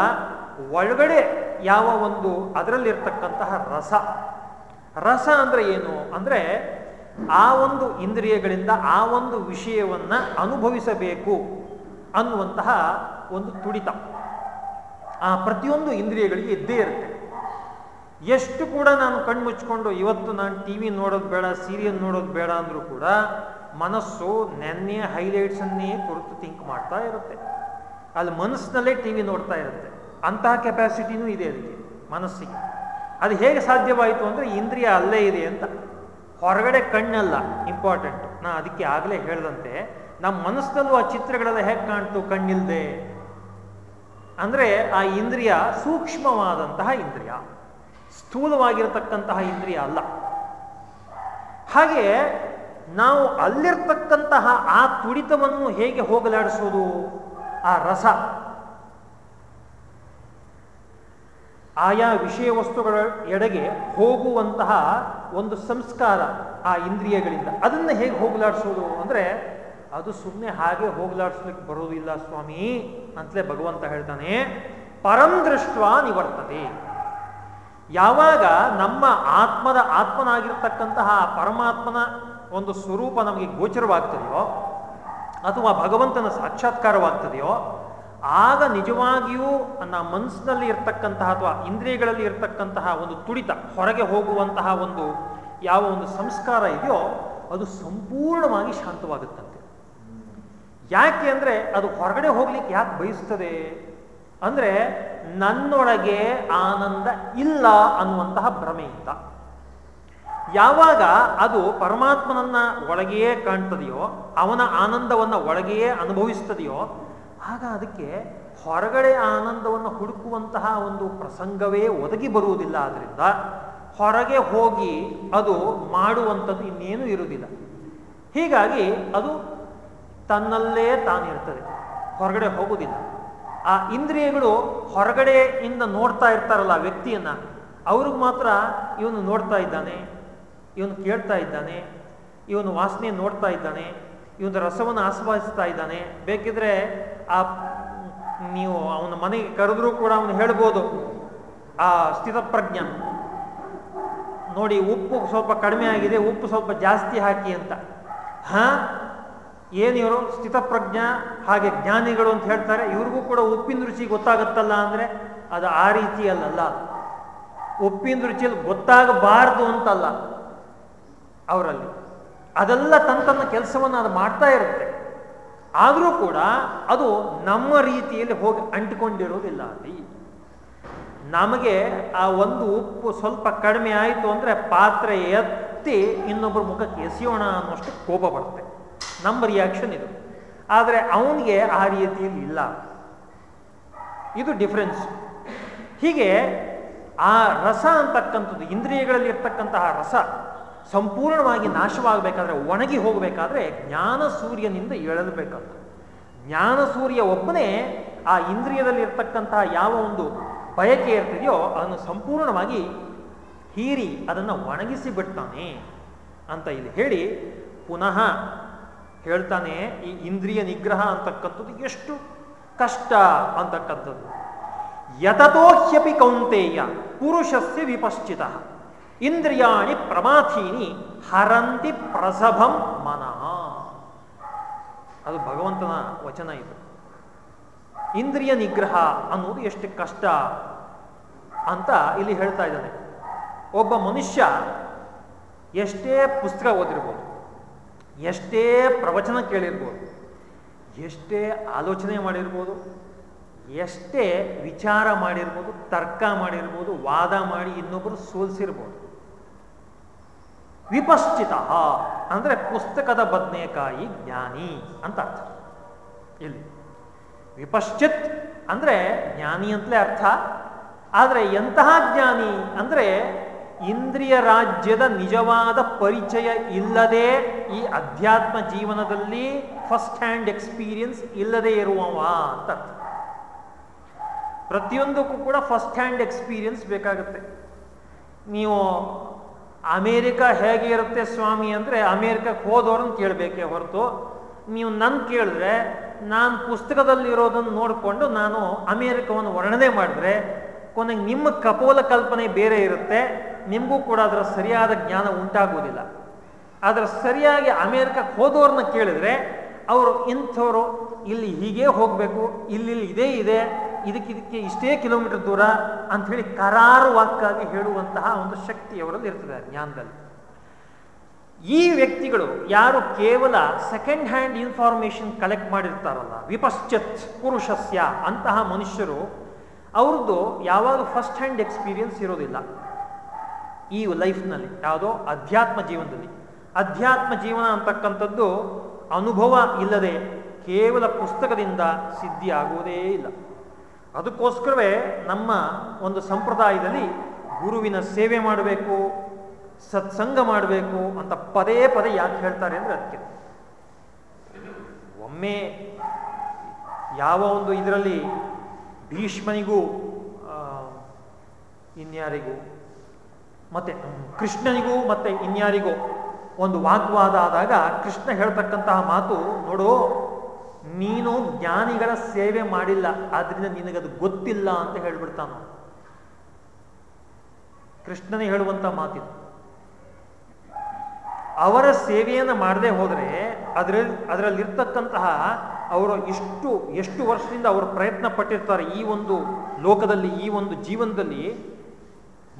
ಒಳಗಡೆ ಯಾವ ಒಂದು ಅದರಲ್ಲಿರ್ತಕ್ಕಂತಹ ರಸ. ರಸ ಅಂದ್ರೆ ಏನು? ಅಂದ್ರೆ ಆ ಒಂದು ಇಂದ್ರಿಯಗಳಿಂದ ಆ ಒಂದು ವಿಷಯವನ್ನ ಅನುಭವಿಸಬೇಕು ಅನ್ನುವಂತಹ ಒಂದು ತುಡಿತ. ಆ ಪ್ರತಿಯೊಂದು ಇಂದ್ರಿಯಗಳಿಗೆ ಇದ್ದೇ ಇರುತ್ತೆ. ಎಷ್ಟು ಕೂಡ ನಾನು ಕಣ್ಣು ಮುಚ್ಕೊಂಡು ಇವತ್ತು ನಾನು ಟಿ ವಿ ನೋಡೋದು ಬೇಡ, ಸೀರಿಯಲ್ ನೋಡೋದು ಬೇಡ ಅಂದರೂ ಕೂಡ ಮನಸ್ಸು ನೆನ್ನೆ ಹೈಲೈಟ್ಸನ್ನೇ ಕುರಿತು ಥಿಂಕ್ ಮಾಡ್ತಾ ಇರುತ್ತೆ. ಅಲ್ಲಿ ಮನಸ್ಸಿನಲ್ಲೇ ಟಿ ವಿ ನೋಡ್ತಾ ಇರುತ್ತೆ. ಅಂತಹ ಕೆಪಾಸಿಟಿನೂ ಇದೆ ಅದಕ್ಕೆ ಮನಸ್ಸಿಗೆ. ಅದು ಹೇಗೆ ಸಾಧ್ಯವಾಯಿತು ಅಂದರೆ ಇಂದ್ರಿಯ ಅಲ್ಲೇ ಇದೆ ಅಂತ. ಹೊರಗಡೆ ಕಣ್ಣಲ್ಲ ಇಂಪಾರ್ಟೆಂಟ್ ನಾ ಅದಕ್ಕೆ ಆಗಲೇ ಹೇಳ್ದಂತೆ ನಮ್ಮ ಮನಸ್ಸಲ್ಲೂ ಆ ಚಿತ್ರಗಳೆಲ್ಲ ಹೇಗೆ ಕಾಣ್ತು ಕಣ್ಣಿಲ್ದೆ? ಅಂದರೆ ಆ ಇಂದ್ರಿಯ ಸೂಕ್ಷ್ಮವಾದಂತಹ ಇಂದ್ರಿಯ. ಸ್ಥೂಲವಾಗಿರತಕ್ಕಂತಹ ಇಂದ್ರಿಯ ಅಲ್ಲ. ಹಾಗೆ ನಾವು ಅಲ್ಲಿರ್ತಕ್ಕಂತಹ ಆ ತುಡಿತವನ್ನು ಹೇಗೆ ಹೋಗಲಾಡಿಸೋದು? ಆ ರಸ. ಆಯಾ ವಿಷಯ ವಸ್ತುಗಳ ಎಡೆಗೆ ಹೋಗುವಂತಹ ಒಂದು ಸಂಸ್ಕಾರ ಆ ಇಂದ್ರಿಯಗಳಿಂದ. ಅದನ್ನು ಹೇಗೆ ಹೋಗಲಾಡಿಸೋದು ಅಂದರೆ, ಅದು ಸುಮ್ಮನೆ ಹಾಗೆ ಹೋಗಲಾಡಿಸ್ಲಿಕ್ಕೆ ಬರೋದಿಲ್ಲ ಸ್ವಾಮಿ ಅಂತಲೇ ಭಗವಂತ ಹೇಳ್ತಾನೆ, ಪರಂ ದೃಷ್ಟ ನಿವರ್ತತೆ. ಯಾವಾಗ ನಮ್ಮ ಆತ್ಮದ ಆತ್ಮನಾಗಿರ್ತಕ್ಕಂತಹ ಪರಮಾತ್ಮನ ಒಂದು ಸ್ವರೂಪ ನಮಗೆ ಗೋಚರವಾಗ್ತದೆಯೋ, ಅಥವಾ ಭಗವಂತನ ಸಾಕ್ಷಾತ್ಕಾರವಾಗ್ತದೆಯೋ ಆಗ ನಿಜವಾಗಿಯೂ ನನ್ನ ಮನಸ್ಸಿನಲ್ಲಿ ಇರ್ತಕ್ಕಂತಹ ಅಥವಾ ಇಂದ್ರಿಯಗಳಲ್ಲಿ ಇರ್ತಕ್ಕಂತಹ ಒಂದು ತುಡಿತ, ಹೊರಗೆ ಹೋಗುವಂತಹ ಒಂದು ಯಾವ ಒಂದು ಸಂಸ್ಕಾರ ಇದೆಯೋ ಅದು ಸಂಪೂರ್ಣವಾಗಿ ಶಾಂತವಾಗುತ್ತಂತೆ. ಯಾಕೆ ಅಂದರೆ ಅದು ಹೊರಗಡೆ ಹೋಗ್ಲಿಕ್ಕೆ ಯಾಕೆ ಬಯಸ್ತದೆ? ಅಂದರೆ ನನ್ನೊಳಗೆ ಆನಂದ ಇಲ್ಲ ಅನ್ನುವಂತಹ ಭ್ರಮೆಯಿಂದ. ಯಾವಾಗ ಅದು ಪರಮಾತ್ಮನನ್ನ ಒಳಗೆಯೇ ಕಾಣ್ತದೆಯೋ, ಅವನ ಆನಂದವನ್ನು ಒಳಗೆಯೇ ಅನುಭವಿಸ್ತದೆಯೋ ಆಗ ಅದಕ್ಕೆ ಹೊರಗಡೆ ಆನಂದವನ್ನು ಹುಡುಕುವಂತಹ ಒಂದು ಪ್ರಸಂಗವೇ ಒದಗಿ ಬರುವುದಿಲ್ಲ. ಆದ್ದರಿಂದ ಹೊರಗೆ ಹೋಗಿ ಅದು ಮಾಡುವಂಥದ್ದು ಇನ್ನೇನು ಇರುವುದಿಲ್ಲ. ಹೀಗಾಗಿ ಅದು ತನ್ನಲ್ಲೇ ತಾನಿರ್ತದೆ, ಹೊರಗಡೆ ಹೋಗುವುದಿಲ್ಲ. ಆ ಇಂದ್ರಿಯಗಳು ಹೊರಗಡೆಯಿಂದ ನೋಡ್ತಾ ಇರ್ತಾರಲ್ಲ ವ್ಯಕ್ತಿಯನ್ನ, ಅವ್ರಿಗೆ ಮಾತ್ರ ಇವನು ನೋಡ್ತಾ ಇದ್ದಾನೆ, ಇವನು ಕೇಳ್ತಾ ಇದ್ದಾನೆ, ಇವನು ವಾಸನೆ ನೋಡ್ತಾ ಇದ್ದಾನೆ ಇವನ ರಸವನ್ನು ಆಸ್ವಾದಿಸ್ತಾ ಇದ್ದಾನೆ. ಬೇಕಿದ್ರೆ ಆ, ನೀವು ಅವನ ಮನೆಗೆ ಕರೆದ್ರೂ ಕೂಡ ಅವನು ಹೇಳ್ಬೋದು. ಆ ಸ್ಥಿತಪ್ರಜ್ಞ ನೋಡಿ, ಉಪ್ಪು ಸ್ವಲ್ಪ ಕಡಿಮೆ ಆಗಿದೆ, ಉಪ್ಪು ಸ್ವಲ್ಪ ಜಾಸ್ತಿ ಹಾಕಿ ಅಂತ. ಹಾ? ಏನಿವರು ಸ್ಥಿತಪ್ರಜ್ಞ, ಹಾಗೆ ಜ್ಞಾನಿಗಳು ಅಂತ ಹೇಳ್ತಾರೆ. ಇವ್ರಿಗೂ ಕೂಡ ಉಪ್ಪಿನ ರುಚಿ ಗೊತ್ತಾಗತ್ತಲ್ಲ ಅಂದ್ರೆ ಅದು ಆ ರೀತಿ ಅಲ್ಲಲ್ಲ. ಉಪ್ಪಿನ ರುಚಿಯಲ್ಲಿ ಗೊತ್ತಾಗಬಾರದು ಅಂತಲ್ಲ ಅವರಲ್ಲಿ. ಅದೆಲ್ಲ ತನ್ನ ತನ್ನ ಕೆಲಸವನ್ನು ಅದು ಮಾಡ್ತಾ ಇರುತ್ತೆ. ಆದರೂ ಕೂಡ ಅದು ನಮ್ಮ ರೀತಿಯಲ್ಲಿ ಹೋಗಿ ಅಂಟಿಕೊಂಡಿರೋದಿಲ್ಲ ಅಲ್ಲಿ. ನಮಗೆ ಆ ಒಂದು ಉಪ್ಪು ಸ್ವಲ್ಪ ಕಡಿಮೆ ಆಯಿತು ಅಂದರೆ ಪಾತ್ರೆ ಎತ್ತಿ ಇನ್ನೊಬ್ಬರ ಮುಖಕ್ಕೆ ಎಸೆಯೋಣ ಅನ್ನೋಷ್ಟು ಕೋಪ ಬರುತ್ತೆ. ನಮ್ಮ ರಿಯಾಕ್ಷನ್ ಇದು. ಆದರೆ ಅವನಿಗೆ ಆ ರೀತಿಯಲ್ಲಿ ಇಲ್ಲ. ಇದು ಡಿಫ್ರೆನ್ಸ್ ಹೀಗೆ ಆ ರಸ ಅಂತಕ್ಕಂಥದ್ದು ಇಂದ್ರಿಯಗಳಲ್ಲಿ ಇರ್ತಕ್ಕಂತಹ ರಸ ಸಂಪೂರ್ಣವಾಗಿ ನಾಶವಾಗಬೇಕಾದ್ರೆ ಒಣಗಿ ಹೋಗಬೇಕಾದ್ರೆ ಜ್ಞಾನ ಸೂರ್ಯನಿಂದ ಎಳಲ್ಬೇಕಂತ ಜ್ಞಾನ ಸೂರ್ಯ ಒಬ್ಬನೇ ಆ ಇಂದ್ರಿಯದಲ್ಲಿ ಇರ್ತಕ್ಕಂತಹ ಯಾವ ಒಂದು ಬಯಕೆ ಇರ್ತಿದೆಯೋ ಅದನ್ನು ಸಂಪೂರ್ಣವಾಗಿ ಹೀರಿ ಅದನ್ನು ಒಣಗಿಸಿ ಬಿಡ್ತಾನೆ ಅಂತ ಇಲ್ಲಿ ಹೇಳಿ ಪುನಃ ಹೇಳ್ತಾನೆ ಈ ಇಂದ್ರಿಯ ನಿಗ್ರಹ ಅಂತಕ್ಕಂಥದ್ದು ಎಷ್ಟು ಕಷ್ಟ ಅಂತಕ್ಕಂಥದ್ದು. ಯತತೋಹ್ಯಪಿ ಕೌಂತೆಯ ಪುರುಷಸ್ಯ ವಿಪಶ್ಚಿತ. ಇಂದ್ರಿಯಾಣಿ ಪ್ರಮಾಥೀನಿ ಹರಂತಿ ಪ್ರಸಭಂ ಮನಃ. ಅದು ಭಗವಂತನ ವಚನ ಇದು. ಇಂದ್ರಿಯ ನಿಗ್ರಹ ಅನ್ನೋದು ಎಷ್ಟು ಕಷ್ಟ ಅಂತ ಇಲ್ಲಿ ಹೇಳ್ತಾ ಇದ್ದಾನೆ. ಒಬ್ಬ ಮನುಷ್ಯ ಎಷ್ಟೇ ಪುಸ್ತಕ ಓದಿರ್ಬೋದು, ಎಷ್ಟೇ ಪ್ರವಚನ ಕೇಳಿರ್ಬೋದು, ಎಷ್ಟೇ ಆಲೋಚನೆ ಮಾಡಿರ್ಬೋದು, ಎಷ್ಟೇ ವಿಚಾರ ಮಾಡಿರ್ಬೋದು, ತರ್ಕ ಮಾಡಿರ್ಬೋದು, ವಾದ ಮಾಡಿ ಇನ್ನೊಬ್ಬರು ಸೋಲ್ಸಿರ್ಬೋದು ವಿಪಶ್ಚಿತ, ಅಂದರೆ ಪುಸ್ತಕದ ಬದನೆಕಾಯಿ ಜ್ಞಾನಿ ಅಂತ ಅರ್ಥ. ಇಲ್ಲಿ ವಿಪಶ್ಚಿತ್ ಅಂದರೆ ಜ್ಞಾನಿ ಅಂತಲೇ ಅರ್ಥ. ಆದರೆ ಎಂತಹ ಜ್ಞಾನಿ ಅಂದರೆ ಇಂದ್ರಿಯ ರಾಜ್ಯದ ನಿಜವಾದ ಪರಿಚಯ ಇಲ್ಲದೆ ಈ ಅಧ್ಯಾತ್ಮ ಜೀವನದಲ್ಲಿ ಫಸ್ಟ್ ಹ್ಯಾಂಡ್ ಎಕ್ಸ್ಪೀರಿಯನ್ಸ್ ಇಲ್ಲದೆ ಇರುವವ ಅಂತ ಅರ್ಥ. ಪ್ರತಿಯೊಂದಕ್ಕೂ ಕೂಡ ಫಸ್ಟ್ ಹ್ಯಾಂಡ್ ಎಕ್ಸ್ಪೀರಿಯನ್ಸ್ ಬೇಕಾಗುತ್ತೆ. ನೀವು ಅಮೇರಿಕ ಹೇಗೆ ಇರುತ್ತೆ ಸ್ವಾಮಿ ಅಂದರೆ ಅಮೇರಿಕಕ್ಕೆ ಹೋದವ್ರನ್ನ ಕೇಳಬೇಕೇ ಹೊರತು. ನೀವು ನನ್ನ ಕೇಳಿದ್ರೆ ನಾನು ಪುಸ್ತಕದಲ್ಲಿರೋದನ್ನು ನೋಡಿಕೊಂಡು ನಾನು ಅಮೇರಿಕವನ್ನು ವರ್ಣನೆ ಮಾಡಿದ್ರೆ ಕೊನೆಗೆ ನಿಮ್ಮ ಕಪೋಲ ಕಲ್ಪನೆ ಬೇರೆ ಇರುತ್ತೆ, ನಿಮಗೂ ಕೂಡ ಅದರ ಸರಿಯಾದ ಜ್ಞಾನ ಉಂಟಾಗುವುದಿಲ್ಲ. ಆದರೆ ಸರಿಯಾಗಿ ಅಮೇರಿಕಕ್ಕೆ ಹೋದವ್ರನ್ನ ಕೇಳಿದ್ರೆ ಅವರು ಇಂಥವರು ಇಲ್ಲಿ ಹೀಗೆ ಹೋಗಬೇಕು ಇಲ್ಲಿ ಇದೇ ಇದೆ ಇದಕ್ಕೆ ಇದಕ್ಕೆ ಇಷ್ಟೇ ಕಿಲೋಮೀಟರ್ ದೂರ ಅಂತ ಹೇಳಿ ಕರಾರುವಾಕ್ಕಾಗಿ ಹೇಳುವಂತಹ ಒಂದು ಶಕ್ತಿ ಅವರಲ್ಲಿ ಇರ್ತದೆ ಜ್ಞಾನದಲ್ಲಿ. ಈ ವ್ಯಕ್ತಿಗಳು ಯಾರು ಕೇವಲ ಸೆಕೆಂಡ್ ಹ್ಯಾಂಡ್ ಇನ್ಫಾರ್ಮೇಶನ್ ಕಲೆಕ್ಟ್ ಮಾಡಿರ್ತಾರಲ್ಲ, ವಿಪಶ್ಚತ್ ಪುರುಷಸ್ಯ ಅಂತಹ ಮನುಷ್ಯರು, ಅವ್ರದ್ದು ಯಾವಾಗ ಫಸ್ಟ್ ಹ್ಯಾಂಡ್ ಎಕ್ಸ್ಪೀರಿಯನ್ಸ್ ಇರೋದಿಲ್ಲ. ಈ ಲೈಫ್ನಲ್ಲಿ, ಯಾವುದೋ ಅಧ್ಯಾತ್ಮ ಜೀವನದಲ್ಲಿ. ಅಧ್ಯಾತ್ಮ ಜೀವನ ಅಂತಕ್ಕಂಥದ್ದು ಅನುಭವ ಇಲ್ಲದೆ ಕೇವಲ ಪುಸ್ತಕದಿಂದ ಸಿದ್ಧಿ ಆಗುವುದೇ ಇಲ್ಲ. ಅದಕ್ಕೋಸ್ಕರವೇ ನಮ್ಮ ಒಂದು ಸಂಪ್ರದಾಯದಲ್ಲಿ ಗುರುವಿನ ಸೇವೆ ಮಾಡಬೇಕು, ಸತ್ಸಂಗ ಮಾಡಬೇಕು ಅಂತ ಪದೇ ಪದೇ ಯಾಕೆ ಹೇಳ್ತಾರೆ ಅಂದರೆ ಅದಕ್ಕೆ. ಒಮ್ಮೆ ಯಾವ ಒಂದು ಇದರಲ್ಲಿ ಭೀಷ್ಮನಿಗೂ ಇನ್ಯಾರಿಗೂ, ಮತ್ತೆ ಕೃಷ್ಣನಿಗೂ ಮತ್ತೆ ಇನ್ಯಾರಿಗೂ ಒಂದು ವಾಗ್ವಾದ ಆದಾಗ ಕೃಷ್ಣ ಹೇಳ್ತಕ್ಕಂತಹ ಮಾತು ನೋಡು ನೀನು ಜ್ಞಾನಿಗಳ ಸೇವೆ ಮಾಡಿಲ್ಲ, ಆದ್ರಿಂದ ನಿನಗದು ಗೊತ್ತಿಲ್ಲ ಅಂತ ಹೇಳ್ಬಿಡ್ತಾನ ಕೃಷ್ಣನೇ ಹೇಳುವಂತ ಮಾತಿದು. ಅವರ ಸೇವೆಯನ್ನು ಮಾಡದೆ ಹೋದರೆ ಅದರಲ್ಲಿ ಅದರಲ್ಲಿರ್ತಕ್ಕಂತಹ ಅವರು ಇಷ್ಟು, ಎಷ್ಟು ವರ್ಷದಿಂದ ಅವರು ಪ್ರಯತ್ನ ಪಟ್ಟಿರ್ತಾರೆ ಈ ಒಂದು ಲೋಕದಲ್ಲಿ, ಈ ಒಂದು ಜೀವನದಲ್ಲಿ,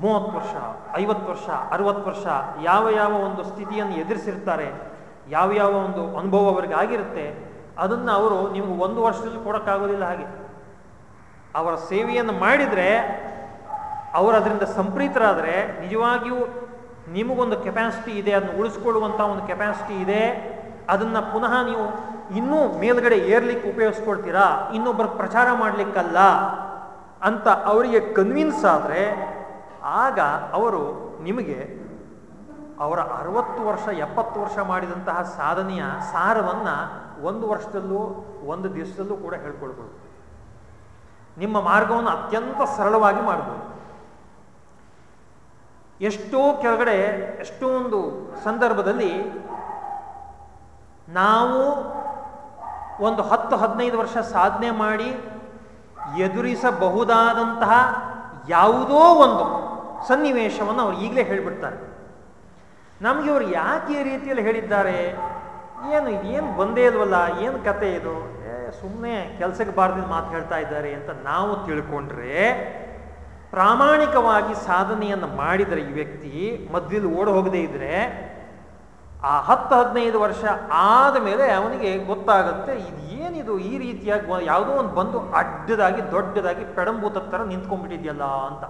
ಮೂವತ್ತು ವರ್ಷ, ಐವತ್ತು ವರ್ಷ, ಅರವತ್ತು ವರ್ಷ, ಯಾವ ಯಾವ ಒಂದು ಸ್ಥಿತಿಯನ್ನು ಎದುರಿಸಿರ್ತಾರೆ, ಯಾವ ಯಾವ ಒಂದು ಅನುಭವ ಅವರಿಗೆ ಆಗಿರುತ್ತೆ ಅದನ್ನು ಅವರು ನಿಮ್ಗೆ ಒಂದು ವರ್ಷದಲ್ಲಿ ಕೊಡೋಕ್ಕಾಗೋದಿಲ್ಲ ಹಾಗೆ. ಅವರ ಸೇವೆಯನ್ನು ಮಾಡಿದರೆ, ಅವರು ಅದರಿಂದ ಸಂಪ್ರೀತರಾದರೆ, ನಿಜವಾಗಿಯೂ ನಿಮಗೊಂದು ಕೆಪಾಸಿಟಿ ಇದೆ, ಅದನ್ನು ಉಳಿಸ್ಕೊಳ್ಳುವಂಥ ಒಂದು ಕೆಪಾಸಿಟಿ ಇದೆ. ಅದನ್ನು ಪುನಃ ನೀವು ಇನ್ನೂ ಮೇಲ್ಗಡೆ ಏರ್ಲಿಕ್ಕೆ ಉಪಯೋಗಿಸ್ಕೊಳ್ತೀರಾ, ಇನ್ನೊಬ್ಬರ ಪ್ರಚಾರ ಮಾಡಲಿಕ್ಕಲ್ಲ ಅಂತ ಅವರಿಗೆ ಕನ್ವಿನ್ಸ್ ಆದರೆ, ಆಗ ಅವರು ನಿಮಗೆ ಅವರ ಅರವತ್ತು ವರ್ಷ, ಎಪ್ಪತ್ತು ವರ್ಷ ಮಾಡಿದಂತಹ ಸಾಧನೆಯ ಸಾರವನ್ನು ಒಂದು ವರ್ಷದಲ್ಲೂ, ಒಂದು ದಿವಸದಲ್ಲೂ ಕೂಡ ಹೇಳ್ಕೊಳ್ಬೋದು. ನಿಮ್ಮ ಮಾರ್ಗವನ್ನು ಅತ್ಯಂತ ಸರಳವಾಗಿ ಮಾಡ್ಬೋದು. ಎಷ್ಟೋ ಕೆಳಗಡೆ, ಎಷ್ಟೊಂದು ಸಂದರ್ಭದಲ್ಲಿ ನಾವು ಒಂದು ಹತ್ತು, ಹದಿನೈದು ವರ್ಷ ಸಾಧನೆ ಮಾಡಿ ಎದುರಿಸಬಹುದಾದಂತಹ ಯಾವುದೋ ಒಂದು ಸನ್ನಿವೇಶವನ್ನು ಅವ್ರು ಈಗಲೇ ಹೇಳಿಬಿಡ್ತಾರೆ. ನಮಗೆ ಅವರು ಯಾಕೆ ಈ ರೀತಿಯಲ್ಲಿ ಹೇಳಿದ್ದಾರೆ? ಏನು ಏನು ಬಂದೇ ಇಲ್ವಲ್ಲ? ಏನು ಕತೆ ಇದು? ಸುಮ್ಮನೆ ಕೆಲಸಕ್ಕೆ ಬಾರ್ದಿದ್ದು ಮಾತು ಹೇಳ್ತಾ ಇದ್ದಾರೆ ಅಂತ ನಾವು ತಿಳ್ಕೊಂಡ್ರೆ ಪ್ರಾಮಾಣಿಕವಾಗಿ ಸಾಧನೆಯನ್ನು ಮಾಡಿದರೆ ಈ ವ್ಯಕ್ತಿ ಮಧ್ಯದಲ್ಲಿ ಓಡ ಹೋಗದೇ ಇದ್ರೆ ಆ ಹತ್ತು ಹದಿನೈದು ವರ್ಷ ಆದ ಮೇಲೆ ಅವನಿಗೆ ಗೊತ್ತಾಗುತ್ತೆ, ಇದು ಏನಿದು? ಈ ರೀತಿಯಾಗಿ ಯಾವುದೋ ಒಂದು ಬಂದು ಅಡ್ಡದಾಗಿ ದೊಡ್ಡದಾಗಿ ಪೆಡಂಬೂತ ಥರ ನಿಂತ್ಕೊಂಡ್ಬಿಟ್ಟಿದ್ಯಲ್ಲ ಅಂತ.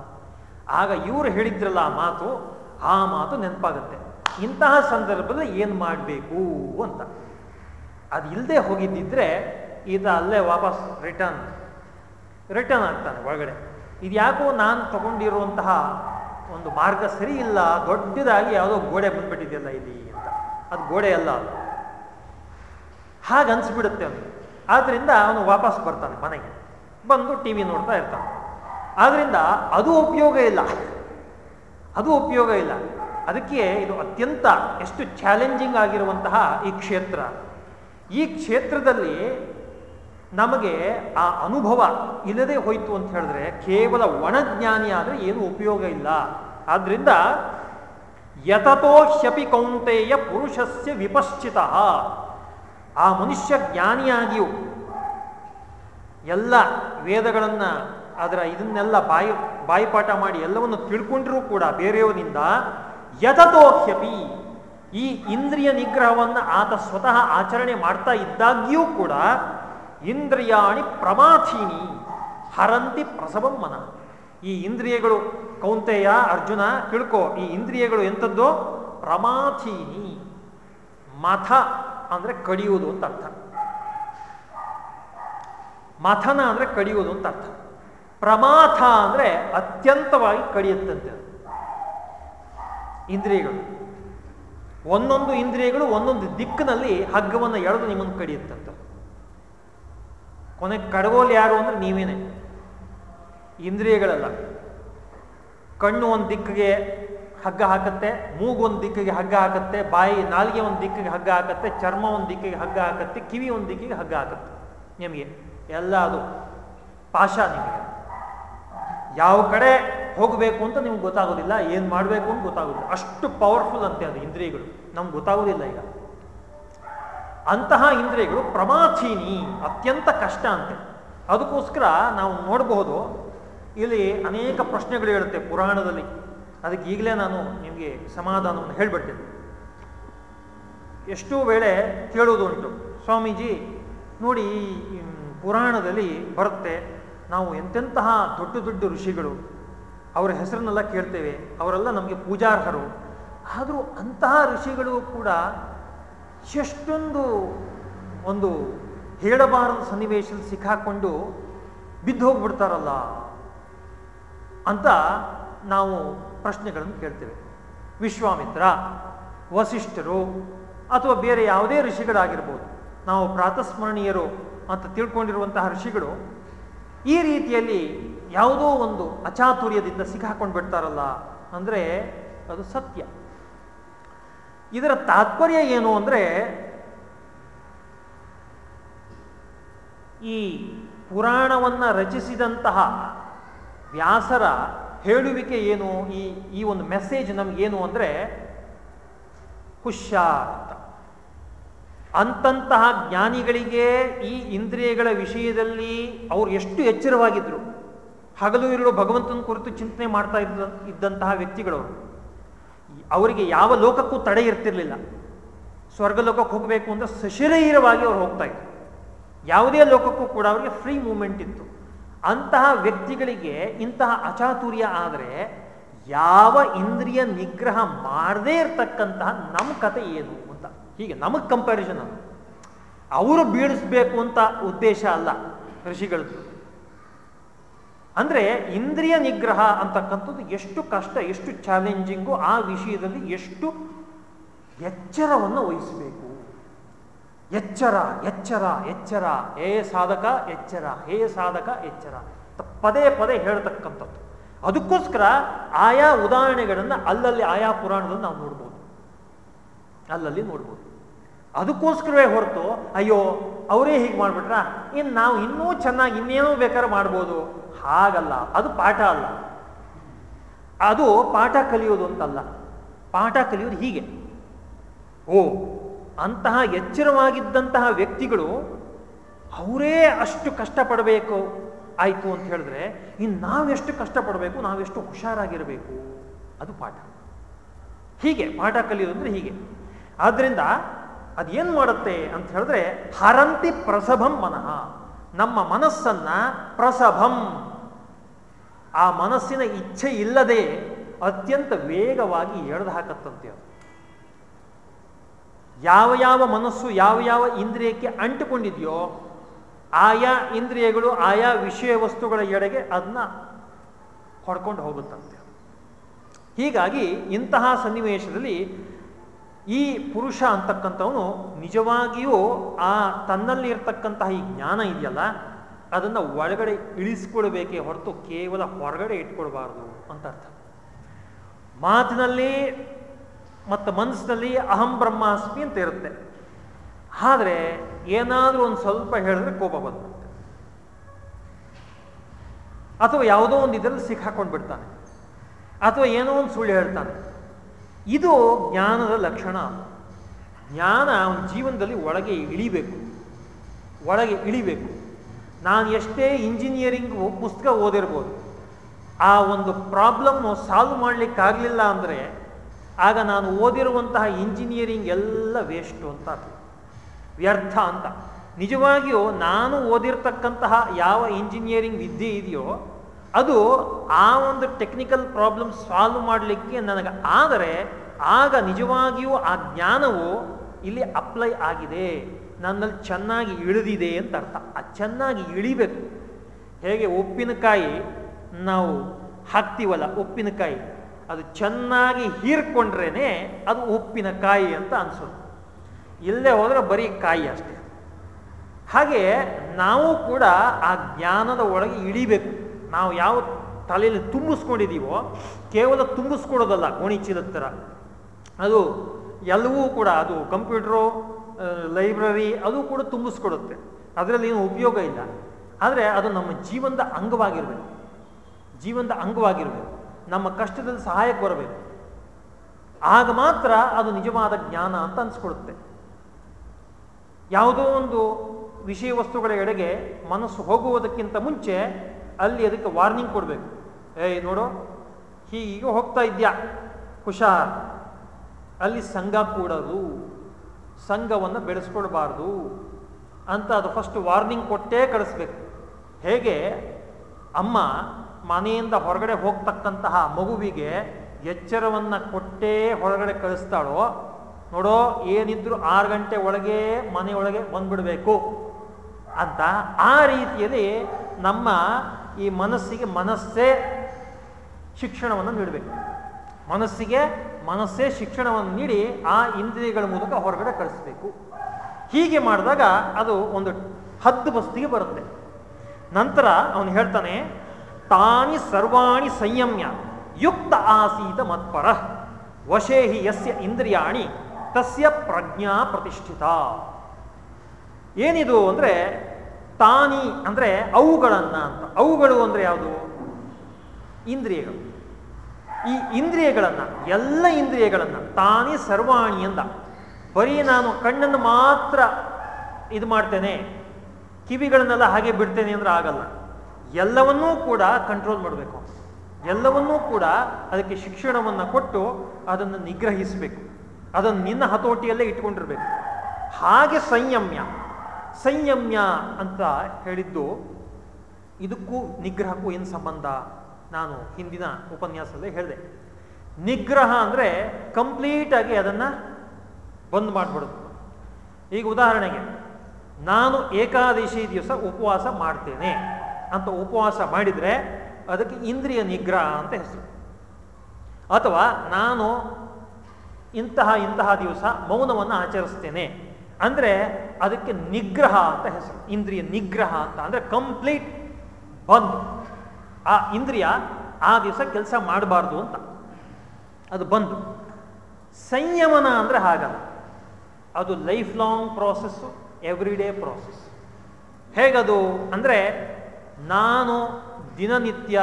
ಆಗ ಇವರು ಹೇಳಿದ್ರಲ್ಲ ಆ ಮಾತು ಆ ಮಾತು ನೆನಪಾಗುತ್ತೆ. ಇಂತಹ ಸಂದರ್ಭದಲ್ಲಿ ಏನು ಮಾಡಬೇಕು ಅಂತ. ಅದು ಇಲ್ಲದೆ ಹೋಗಿದ್ದಿದ್ರೆ ಈತ ಅಲ್ಲೇ ವಾಪಸ್ ರಿಟರ್ನ್ ರಿಟರ್ನ್ ಆಗ್ತಾನೆ ಒಳಗಡೆ. ಇದು ಯಾಕೋ ನಾನು ತಗೊಂಡಿರುವಂತಹ ಒಂದು ಮಾರ್ಗ ಸರಿ ಇಲ್ಲ, ದೊಡ್ಡದಾಗಿ ಯಾವುದೋ ಗೋಡೆ ಬಂದ್ಬಿಟ್ಟಿದೆಯಲ್ಲ ಇಲ್ಲಿ ಅಂತ. ಅದು ಗೋಡೆ ಅಲ್ಲ ಅದು. ಹಾಗೆ ಅನಿಸ್ಬಿಡುತ್ತೆ ಅವನಿಗೆ. ಆದ್ರಿಂದ ಅವನು ವಾಪಸ್ ಬರ್ತಾನೆ ಮನೆಗೆ. ಬಂದು ಟಿ ವಿ ನೋಡ್ತಾ ಇರ್ತಾನೆ. ಆದ್ರಿಂದ ಅದು ಉಪಯೋಗ ಇಲ್ಲ. ಅದು ಉಪಯೋಗ ಇಲ್ಲ. ಅದಕ್ಕೆ ಇದು ಅತ್ಯಂತ ಎಷ್ಟು ಚಾಲೆಂಜಿಂಗ್ ಆಗಿರುವಂತಹ ಈ ಕ್ಷೇತ್ರ. ಈ ಕ್ಷೇತ್ರದಲ್ಲಿ ನಮಗೆ ಆ ಅನುಭವ ಇಲ್ಲದೆ ಹೋಯಿತು ಅಂತ ಹೇಳಿದ್ರೆ ಕೇವಲ ಒಣಜ್ಞಾನಿ ಆದರೆ ಏನು ಉಪಯೋಗ ಇಲ್ಲ. ಆದ್ರಿಂದ ಶಪಿ ಕೌಂತೆಯ ಪುರುಷಸ್ಯ ವಿಪಶ್ಚಿತ. ಆ ಮನುಷ್ಯ ಜ್ಞಾನಿಯಾಗಿಯೂ ಎಲ್ಲ ವೇದಗಳನ್ನು ಅದರ ಇದನ್ನೆಲ್ಲ ಬಾಯಿ ಬಾಯಿಪಾಠ ಮಾಡಿ ಎಲ್ಲವನ್ನು ತಿಳ್ಕೊಂಡ್ರೂ ಕೂಡ ಬೇರೆಯವರಿಂದ ಯತತೋಹ್ಯಪಿ ಈ ಇಂದ್ರಿಯ ನಿಗ್ರಹವನ್ನು ಆತ ಸ್ವತಃ ಆಚರಣೆ ಮಾಡ್ತಾ ಇದ್ದಾಗ್ಯೂ ಕೂಡ ಇಂದ್ರಿಯಾಣಿ ಪ್ರಮಾಥೀನಿ, ಹರಂತಿ ಪ್ರಸವಂ ಮನ. ಈ ಇಂದ್ರಿಯಗಳು ಕೌಂತೆಯ, ಅರ್ಜುನ, ತಿಳ್ಕೋ, ಈ ಇಂದ್ರಿಯಗಳು ಎಂಥದ್ದು? ಪ್ರಮಾಥೀನಿ. ಮಥ ಅಂದ್ರೆ ಕಡಿಯುವುದು ಅಂತ ಅರ್ಥ. ಮಥನ ಅಂದ್ರೆ ಕಡಿಯುವುದು ಅಂತ ಅರ್ಥ. ಪ್ರಮಾಥ ಅಂದ್ರೆ ಅತ್ಯಂತವಾಗಿ ಕಡಿಯುತ್ತಂತೆ ಇಂದ್ರಿಯಗಳು. ಒಂದೊಂದು ಇಂದ್ರಿಯಗಳು ಒಂದೊಂದು ದಿಕ್ಕಿನಲ್ಲಿ ಹಗ್ಗವನ್ನು ಎಳೆದು ನಿಮ್ಮನ್ನು ಕಡಿಯುತ್ತಂತ. ಕೊನೆ ಕಡಗೋಲು ಯಾರು ಅಂದ್ರೆ ನೀವೇನೆ. ಇಂದ್ರಿಯಗಳಲ್ಲ. ಕಣ್ಣು ಒಂದು ದಿಕ್ಕಿಗೆ ಹಗ್ಗ ಹಾಕತ್ತೆ, ಮೂಗು ಒಂದು ದಿಕ್ಕಿಗೆ ಹಗ್ಗ ಹಾಕತ್ತೆ, ಬಾಯಿ ನಾಲಿಗೆ ಒಂದು ದಿಕ್ಕಿಗೆ ಹಗ್ಗ ಹಾಕತ್ತೆ, ಚರ್ಮ ಒಂದು ದಿಕ್ಕಿಗೆ ಹಗ್ಗ ಹಾಕತ್ತೆ, ಕಿವಿ ಒಂದು ದಿಕ್ಕಿಗೆ ಹಗ್ಗ ಹಾಕತ್ತೆ. ನಿಮಗೆ ಎಲ್ಲ ಅದು ಪಾಶ ನಿಮಗೆ. ಯಾವ ಕಡೆ ಹೋಗಬೇಕು ಅಂತ ನಿಮ್ಗೆ ಗೊತ್ತಾಗೋದಿಲ್ಲ, ಏನು ಮಾಡಬೇಕು ಅಂತ ಗೊತ್ತಾಗೋದಿಲ್ಲ. ಅಷ್ಟು ಪವರ್ಫುಲ್ ಅಂತೆ ಅದು ಇಂದ್ರಿಯಗಳು. ನಮ್ಗೆ ಗೊತ್ತಾಗೋದಿಲ್ಲ ಈಗ. ಅಂತಹ ಇಂದ್ರಿಯಗಳು ಪ್ರಮಾಚೀನಿ ಅತ್ಯಂತ ಕಷ್ಟ ಅಂತೆ. ಅದಕ್ಕೋಸ್ಕರ ನಾವು ನೋಡಬಹುದು, ಇಲ್ಲಿ ಅನೇಕ ಪ್ರಶ್ನೆಗಳು ಹೇಳುತ್ತೆ ಪುರಾಣದಲ್ಲಿ. ಅದಕ್ಕೆ ಈಗಲೇ ನಾನು ನಿಮಗೆ ಸಮಾಧಾನವನ್ನು ಹೇಳಿಬಿಡ್ತೇನೆ. ಎಷ್ಟೋ ವೇಳೆ ಕೇಳೋದುಂಟು ಸ್ವಾಮೀಜಿ, ನೋಡಿ ಪುರಾಣದಲ್ಲಿ ಬರುತ್ತೆ ನಾವು ಎಂತೆಂತಹ ದೊಡ್ಡ ದೊಡ್ಡ ಋಷಿಗಳು, ಅವರ ಹೆಸರನ್ನೆಲ್ಲ ಕೇಳ್ತೇವೆ, ಅವರೆಲ್ಲ ನಮಗೆ ಪೂಜಾರ್ಹರು. ಆದರೂ ಅಂತಹ ಋಷಿಗಳು ಕೂಡ ಎಷ್ಟೊಂದು ಒಂದು ಹೇಳಬಾರದ ಸನ್ನಿವೇಶದಲ್ಲಿ ಸಿಕ್ಕಾಕ್ಕೊಂಡು ಬಿದ್ದು ಹೋಗ್ಬಿಡ್ತಾರಲ್ಲ ಅಂತ ನಾವು ಪ್ರಶ್ನೆಗಳನ್ನು ಕೇಳ್ತೇವೆ. ವಿಶ್ವಾಮಿತ್ರ, ವಸಿಷ್ಠರು ಅಥವಾ ಬೇರೆ ಯಾವುದೇ ಋಷಿಗಳಾಗಿರ್ಬೋದು, ನಾವು ಪ್ರಾತಸ್ಮರಣೀಯರು ಅಂತ ತಿಳ್ಕೊಂಡಿರುವಂತಹ ಋಷಿಗಳು ಈ ರೀತಿಯಲ್ಲಿ ಯಾವುದೋ ಒಂದು ಅಚಾತುರ್ಯದಿಂದ ಸಿಕ್ಕಾಕೊಂಡು ಬಿಡ್ತಾರಲ್ಲ ಅಂದರೆ ಅದು ಸತ್ಯ. ಇದರ ತಾತ್ಪರ್ಯ ಏನು ಅಂದರೆ ಈ ಪುರಾಣವನ್ನು ರಚಿಸಿದಂತಹ ವ್ಯಾಸರ ಹೇಳುವಿಕೆ ಏನು, ಈ ಈ ಒಂದು ಮೆಸೇಜ್ ನಮಗೇನು ಅಂದರೆ ಹುಷಾರ್ ಅಂತ ಅಂತಂತಹ ಜ್ಞಾನಿಗಳಿಗೆ ಈ ಇಂದ್ರಿಯಗಳ ವಿಷಯದಲ್ಲಿ ಅವರು ಎಷ್ಟು ಎಚ್ಚರವಾಗಿದ್ದರು ಹಗಲು ಇರಲು ಭಗವಂತನ ಕುರಿತು ಚಿಂತನೆ ಮಾಡ್ತಾ ಇದ್ದ, ಇದ್ದಂತಹ ವ್ಯಕ್ತಿಗಳವರು. ಅವರಿಗೆ ಯಾವ ಲೋಕಕ್ಕೂ ತಡೆ ಇರ್ತಿರ್ಲಿಲ್ಲ. ಸ್ವರ್ಗಲೋಕಕ್ಕೆ ಹೋಗಬೇಕು ಅಂತ ಸಶರೀರವಾಗಿ ಅವ್ರು ಹೋಗ್ತಾ ಇದ್ರು. ಯಾವುದೇ ಲೋಕಕ್ಕೂ ಕೂಡ ಅವರಿಗೆ ಫ್ರೀ ಮೂಮೆಂಟ್ ಇತ್ತು. ಅಂತಹ ವ್ಯಕ್ತಿಗಳಿಗೆ ಇಂತಹ ಅಚಾತುರ್ಯ ಆದರೆ ಯಾವ ಇಂದ್ರಿಯ ನಿಗ್ರಹ ಮಾಡದೇ ಇರತಕ್ಕಂತಹ ನಮ್ಮ ಕತೆ ಏನು? ಹೀಗೆ ನಮಗೆ ಕಂಪ್ಯಾರಿಸನ್ ಅದು. ಅವರು ಬೀಳಿಸ್ಬೇಕು ಅಂತ ಉದ್ದೇಶ ಅಲ್ಲ ಋಷಿಗಳು. ಅಂದ್ರೆ ಇಂದ್ರಿಯ ನಿಗ್ರಹ ಅಂತಕ್ಕಂಥದ್ದು ಎಷ್ಟು ಕಷ್ಟ, ಎಷ್ಟು ಚಾಲೆಂಜಿಂಗು ಆ ವಿಷಯದಲ್ಲಿ ಎಷ್ಟು ಎಚ್ಚರವನ್ನು ವಹಿಸಬೇಕು. ಎಚ್ಚರ ಎಚ್ಚರ ಎಚ್ಚರ. ಹೇ ಸಾಧಕ, ಎಚ್ಚರ. ಹೇ ಸಾಧಕ, ಎಚ್ಚರ. ಪದೇ ಪದೇ ಹೇಳ್ತಕ್ಕಂಥದ್ದು. ಅದಕ್ಕೋಸ್ಕರ ಆಯಾ ಉದಾಹರಣೆಗಳನ್ನು ಅಲ್ಲಲ್ಲಿ ಆಯಾ ಪುರಾಣದಲ್ಲಿ ನಾವು ನೋಡ್ಬೋದು. ಅಲ್ಲಲ್ಲಿ ನೋಡ್ಬೋದು. ಅದಕ್ಕೋಸ್ಕರವೇ ಹೊರತು, ಅಯ್ಯೋ, ಅವರೇ ಹೀಗೆ ಮಾಡಿಬಿಟ್ರ? ಇನ್ನು ನಾವು ಇನ್ನೂ ಚೆನ್ನಾಗಿ ಇನ್ನೇನೋ ಬೇಕಾದ್ರೆ ಮಾಡ್ಬೋದು. ಹಾಗಲ್ಲ, ಅದು ಪಾಠ ಅಲ್ಲ. ಅದು ಪಾಠ ಕಲಿಯೋದು ಅಂತಲ್ಲ. ಪಾಠ ಕಲಿಯೋದು ಹೀಗೆ. ಓ, ಅಂತಹ ಎಚ್ಚರವಾಗಿದ್ದಂತಹ ವ್ಯಕ್ತಿಗಳು ಅವರೇ ಅಷ್ಟು ಕಷ್ಟಪಡಬೇಕು. ಆಯಿತು ಅಂತ ಹೇಳಿದ್ರೆ ಇನ್ನು ನಾವೆಷ್ಟು ಕಷ್ಟಪಡಬೇಕು ನಾವೆಷ್ಟು ಹುಷಾರಾಗಿರಬೇಕು? ಅದು ಪಾಠ. ಹೀಗೆ, ಪಾಠ ಕಲಿಯೋದು ಅಂದರೆ ಹೀಗೆ. ಆದ್ದರಿಂದ ಅದೇನು ಮಾಡುತ್ತೆ ಅಂತ ಹೇಳಿದ್ರೆ, ಹರಂತಿ ಪ್ರಸಭಂ ಮನಃ. ನಮ್ಮ ಮನಸ್ಸನ್ನ ಪ್ರಸಭಂ. ಆ ಮನಸ್ಸಿನ ಇಚ್ಛೆ ಇಲ್ಲದೆ ಅತ್ಯಂತ ವೇಗವಾಗಿ ಎಳೆದು ಹಾಕತ್ತಂತೆ ಅದು. ಯಾವ ಯಾವ ಮನಸ್ಸು ಯಾವ ಯಾವ ಇಂದ್ರಿಯಕ್ಕೆ ಅಂಟಿಕೊಂಡಿದೆಯೋ, ಆಯಾ ಇಂದ್ರಿಯಗಳು, ಆಯಾ ವಿಷಯ ವಸ್ತುಗಳ ಎಡೆಗೆ ಅದನ್ನ ಹೊಡ್ಕೊಂಡು ಹೋಗುತ್ತಂತೆ ಹೀಗಾಗಿ ಇಂತಹ ಸನ್ನಿವೇಶದಲ್ಲಿ ಈ ಪುರುಷ ಅಂತಕ್ಕಂಥವನು ನಿಜವಾಗಿಯೂ ಆ ತನ್ನಲ್ಲಿ ಇರ್ತಕ್ಕಂತಹ ಈ ಜ್ಞಾನ ಇದೆಯಲ್ಲ, ಅದನ್ನು ಒಳಗಡೆ ಇಳಿಸ್ಕೊಳ್ಬೇಕೇ ಹೊರತು ಕೇವಲ ಹೊರಗಡೆ ಇಟ್ಕೊಳ್ಬಾರ್ದು ಅಂತ ಅರ್ಥ. ಮಾತಿನಲ್ಲಿ ಮತ್ತು ಮನಸ್ಸಿನಲ್ಲಿ ಅಹಂ ಬ್ರಹ್ಮಾಸ್ಮಿ ಅಂತ ಇರುತ್ತೆ. ಆದರೆ ಏನಾದರೂ ಒಂದು ಸ್ವಲ್ಪ ಹೇಳಿದ್ರೆ ಕೋಪ ಬಂದ್ಬಿಡುತ್ತೆ ಅಥವಾ ಯಾವುದೋ ಒಂದು ಇದರಲ್ಲಿ ಸಿಕ್ಕಾಕೊಂಡು ಬಿಡ್ತಾನೆ ಅಥವಾ ಏನೋ ಒಂದು ಸುಳ್ಳು ಹೇಳ್ತಾನೆ. ಇದು ಜ್ಞಾನದ ಲಕ್ಷಣ. ಜ್ಞಾನ ಅವನ ಜೀವನದಲ್ಲಿ ಒಳಗೆ ಇಳಿಬೇಕು. ಒಳಗೆ ಇಳಿಬೇಕು. ನಾನು ಎಷ್ಟೇ ಇಂಜಿನಿಯರಿಂಗ್ ಪುಸ್ತಕ ಓದಿರ್ಬೋದು, ಆ ಒಂದು ಪ್ರಾಬ್ಲಮ್ಮು ಸಾಲ್ವ್ ಮಾಡಲಿಕ್ಕಾಗಲಿಲ್ಲ ಅಂದರೆ ಆಗ ನಾನು ಓದಿರುವಂತಹ ಇಂಜಿನಿಯರಿಂಗ್ ಎಲ್ಲ ವೇಸ್ಟು ಅಂತ ವ್ಯರ್ಥ ಅಂತ. ನಿಜವಾಗಿಯೂ ನಾನು ಓದಿರ್ತಕ್ಕಂತಹ ಯಾವ ಇಂಜಿನಿಯರಿಂಗ್ ವಿದ್ಯೆ ಇದೆಯೋ ಅದು ಆ ಒಂದು ಟೆಕ್ನಿಕಲ್ ಪ್ರಾಬ್ಲಮ್ ಸಾಲ್ವ್ ಮಾಡಲಿಕ್ಕೆ ನನಗೆ ಆದರೆ ಆಗ ನಿಜವಾಗಿಯೂ ಆ ಜ್ಞಾನವು ಇಲ್ಲಿ ಅಪ್ಲೈ ಆಗಿದೆ. ನನ್ನಲ್ಲಿ ಚೆನ್ನಾಗಿ ಇಳಿದಿದೆ ಅಂತ ಅರ್ಥ. ಆ ಚೆನ್ನಾಗಿ ಇಳಿಬೇಕು. ಹೇಗೆ? ಉಪ್ಪಿನಕಾಯಿ ನಾವು ಹಾಕ್ತೀವಲ್ಲ ಉಪ್ಪಿನಕಾಯಿ. ಅದು ಚೆನ್ನಾಗಿ ಹೀರ್ಕೊಂಡ್ರೇ ಅದು ಉಪ್ಪಿನಕಾಯಿ ಅಂತ ಅನಿಸೋದು. ಇಲ್ಲೇ ಹೋದರೆ ಬರೀ ಕಾಯಿ ಅಷ್ಟೇ. ಹಾಗೆ ನಾವು ಕೂಡ ಆ ಜ್ಞಾನದ ಒಳಗೆ ಇಳಿಬೇಕು. ನಾವು ಯಾವ ತಲೆಯಲ್ಲಿ ತುಂಬಿಸ್ಕೊಂಡಿದ್ದೀವೋ ಕೇವಲ ತುಂಬಿಸ್ಕೊಡೋದಲ್ಲ ಗೋಣಿ ಚೀಲದ ಥರ. ಅದು ಎಲ್ಲವೂ ಕೂಡ ಅದು ಕಂಪ್ಯೂಟ್ರು ಲೈಬ್ರರಿ ಅದು ಕೂಡ ತುಂಬಿಸ್ಕೊಡುತ್ತೆ. ಅದರಲ್ಲಿ ಏನು ಉಪಯೋಗ ಇಲ್ಲ. ಆದರೆ ಅದು ನಮ್ಮ ಜೀವನದ ಅಂಗವಾಗಿರಬೇಕು. ಜೀವನದ ಅಂಗವಾಗಿರಬೇಕು. ನಮ್ಮ ಕಷ್ಟದಲ್ಲಿ ಸಹಾಯಕ್ಕೆ ಬರಬೇಕು ಆಗ ಮಾತ್ರ ಅದು ನಿಜವಾದ ಜ್ಞಾನ ಅಂತ ಅನಿಸ್ಕೊಡುತ್ತೆ. ಯಾವುದೋ ಒಂದು ವಿಷಯ ವಸ್ತುಗಳ ಎಡೆಗೆ ಮನಸ್ಸು ಹೋಗುವುದಕ್ಕಿಂತ ಮುಂಚೆ ಅಲ್ಲಿ ಅದಕ್ಕೆ ವಾರ್ನಿಂಗ್ ಕೊಡಬೇಕು. ಏಯ್, ನೋಡು ಹೀಗೆ ಹೋಗ್ತಾ ಇದ್ಯಾ? ಹುಷಾರ್ ಅಲ್ಲಿ ಸಂಘ ಕೂಡದು, ಸಂಘವನ್ನು ಬೆಳೆಸ್ಕೊಳ್ಬಾರ್ದು ಅಂತ ಅದು ಫಸ್ಟ್ ವಾರ್ನಿಂಗ್ ಕೊಟ್ಟೇ ಕಳಿಸ್ಬೇಕು. ಹೇಗೆ? ಅಮ್ಮ ಮನೆಯಿಂದ ಹೊರಗಡೆ ಹೋಗ್ತಕ್ಕಂತಹ ಮಗುವಿಗೆ ಎಚ್ಚರವನ್ನು ಕೊಟ್ಟೇ ಹೊರಗಡೆ ಕಳಿಸ್ತಾಳೋ, ನೋಡೋ, ಏನಿದ್ರು ಆರು ಗಂಟೆ ಒಳಗೆ ಮನೆಯೊಳಗೆ ಬಂದ್ಬಿಡ್ಬೇಕು ಅಂತ ಆ ರೀತಿಯಲ್ಲಿ ನಮ್ಮ ಈ ಮನಸ್ಸಿಗೆ ಮನಸ್ಸೇ ಶಿಕ್ಷಣವನ್ನು ನೀಡಬೇಕು. ಮನಸ್ಸಿಗೆ ಮನಸ್ಸೇ ಶಿಕ್ಷಣವನ್ನು ನೀಡಿ ಆ ಇಂದ್ರಿಯಗಳ ಮೂಲಕ ಹೊರಗಡೆ ಕಳಿಸ್ಬೇಕು. ಹೀಗೆ ಮಾಡಿದಾಗ ಅದು ಒಂದು ಹದ್ದು ಬಸ್ತಿಗೆ ಬರುತ್ತೆ. ನಂತರ ಅವನು ಹೇಳ್ತಾನೆ, ತಾನಿ ಸರ್ವಾಣಿ ಸಂಯಮ್ಯ ಯುಕ್ತ ಆಸೀತ ಮತ್ಪರ ವಶೇಹಿ ಯಸ್ಯ ಇಂದ್ರಿಯಾಣಿ ತಸ್ಯ ಪ್ರಜ್ಞಾ ಪ್ರತಿಷ್ಠಿತ. ಏನಿದು ಅಂದರೆ ತಾನಿ ಅಂದರೆ ಅವುಗಳನ್ನು ಅಂತ. ಅವುಗಳು ಅಂದರೆ ಯಾವುದು? ಇಂದ್ರಿಯಗಳು. ಈ ಇಂದ್ರಿಯಗಳನ್ನು, ಎಲ್ಲ ಇಂದ್ರಿಯಗಳನ್ನು, ತಾನೇ ಸರ್ವಾಣಿ ಅಂದ ಬರೀ ನಾನು ಕಣ್ಣನ್ನು ಮಾತ್ರ ಇದು ಮಾಡ್ತೇನೆ, ಕಿವಿಗಳನ್ನೆಲ್ಲ ಹಾಗೆ ಬಿಡ್ತೇನೆ ಅಂದ್ರೆ ಆಗಲ್ಲ. ಎಲ್ಲವನ್ನೂ ಕೂಡ ಕಂಟ್ರೋಲ್ ಮಾಡಬೇಕು. ಎಲ್ಲವನ್ನೂ ಕೂಡ ಅದಕ್ಕೆ ಶಿಕ್ಷಣವನ್ನು ಕೊಟ್ಟು ಅದನ್ನು ನಿಗ್ರಹಿಸಬೇಕು. ಅದನ್ನು ನಿನ್ನ ಹತೋಟಿಯಲ್ಲೇ ಇಟ್ಕೊಂಡಿರ್ಬೇಕು. ಹಾಗೆ ಸಂಯಮ್ಯ. ಸಂಯಮ್ಯ ಅಂತ ಹೇಳಿದ್ದು ಇದಕ್ಕೂ ನಿಗ್ರಹಕ್ಕೂ ಏನು ಸಂಬಂಧ? ನಾನು ಹಿಂದಿನ ಉಪನ್ಯಾಸದಲ್ಲಿ ಹೇಳಿದೆ. ನಿಗ್ರಹ ಅಂದರೆ ಕಂಪ್ಲೀಟಾಗಿ ಅದನ್ನು ಬಂದ್ ಮಾಡಿಬಿಡೋದು. ಈಗ ಉದಾಹರಣೆಗೆ, ನಾನು ಏಕಾದಶಿ ದಿವಸ ಉಪವಾಸ ಮಾಡ್ತೇನೆ ಅಂತ ಉಪವಾಸ ಮಾಡಿದರೆ ಅದಕ್ಕೆ ಇಂದ್ರಿಯ ನಿಗ್ರಹ ಅಂತ ಹೆಸರು. ಅಥವಾ ನಾನು ಇಂತಹ ಇಂತಹ ದಿವಸ ಮೌನವನ್ನು ಆಚರಿಸ್ತೇನೆ ಅಂದರೆ ಅದಕ್ಕೆ ನಿಗ್ರಹ ಅಂತ ಹೆಸರು. ಇಂದ್ರಿಯ ನಿಗ್ರಹ ಅಂತ ಅಂದರೆ ಕಂಪ್ಲೀಟ್ ಬಂದ್. ಆ ಇಂದ್ರಿಯ ಆ ದಿವಸ ಕೆಲಸ ಮಾಡಬಾರ್ದು ಅಂತ. ಅದು ಬಂದು. ಸಂಯಮನ ಅಂದರೆ ಹಾಗಲ್ಲ. ಅದು life long process every day process. ಹೇಗದು ಅಂದರೆ ನಾನು ದಿನನಿತ್ಯ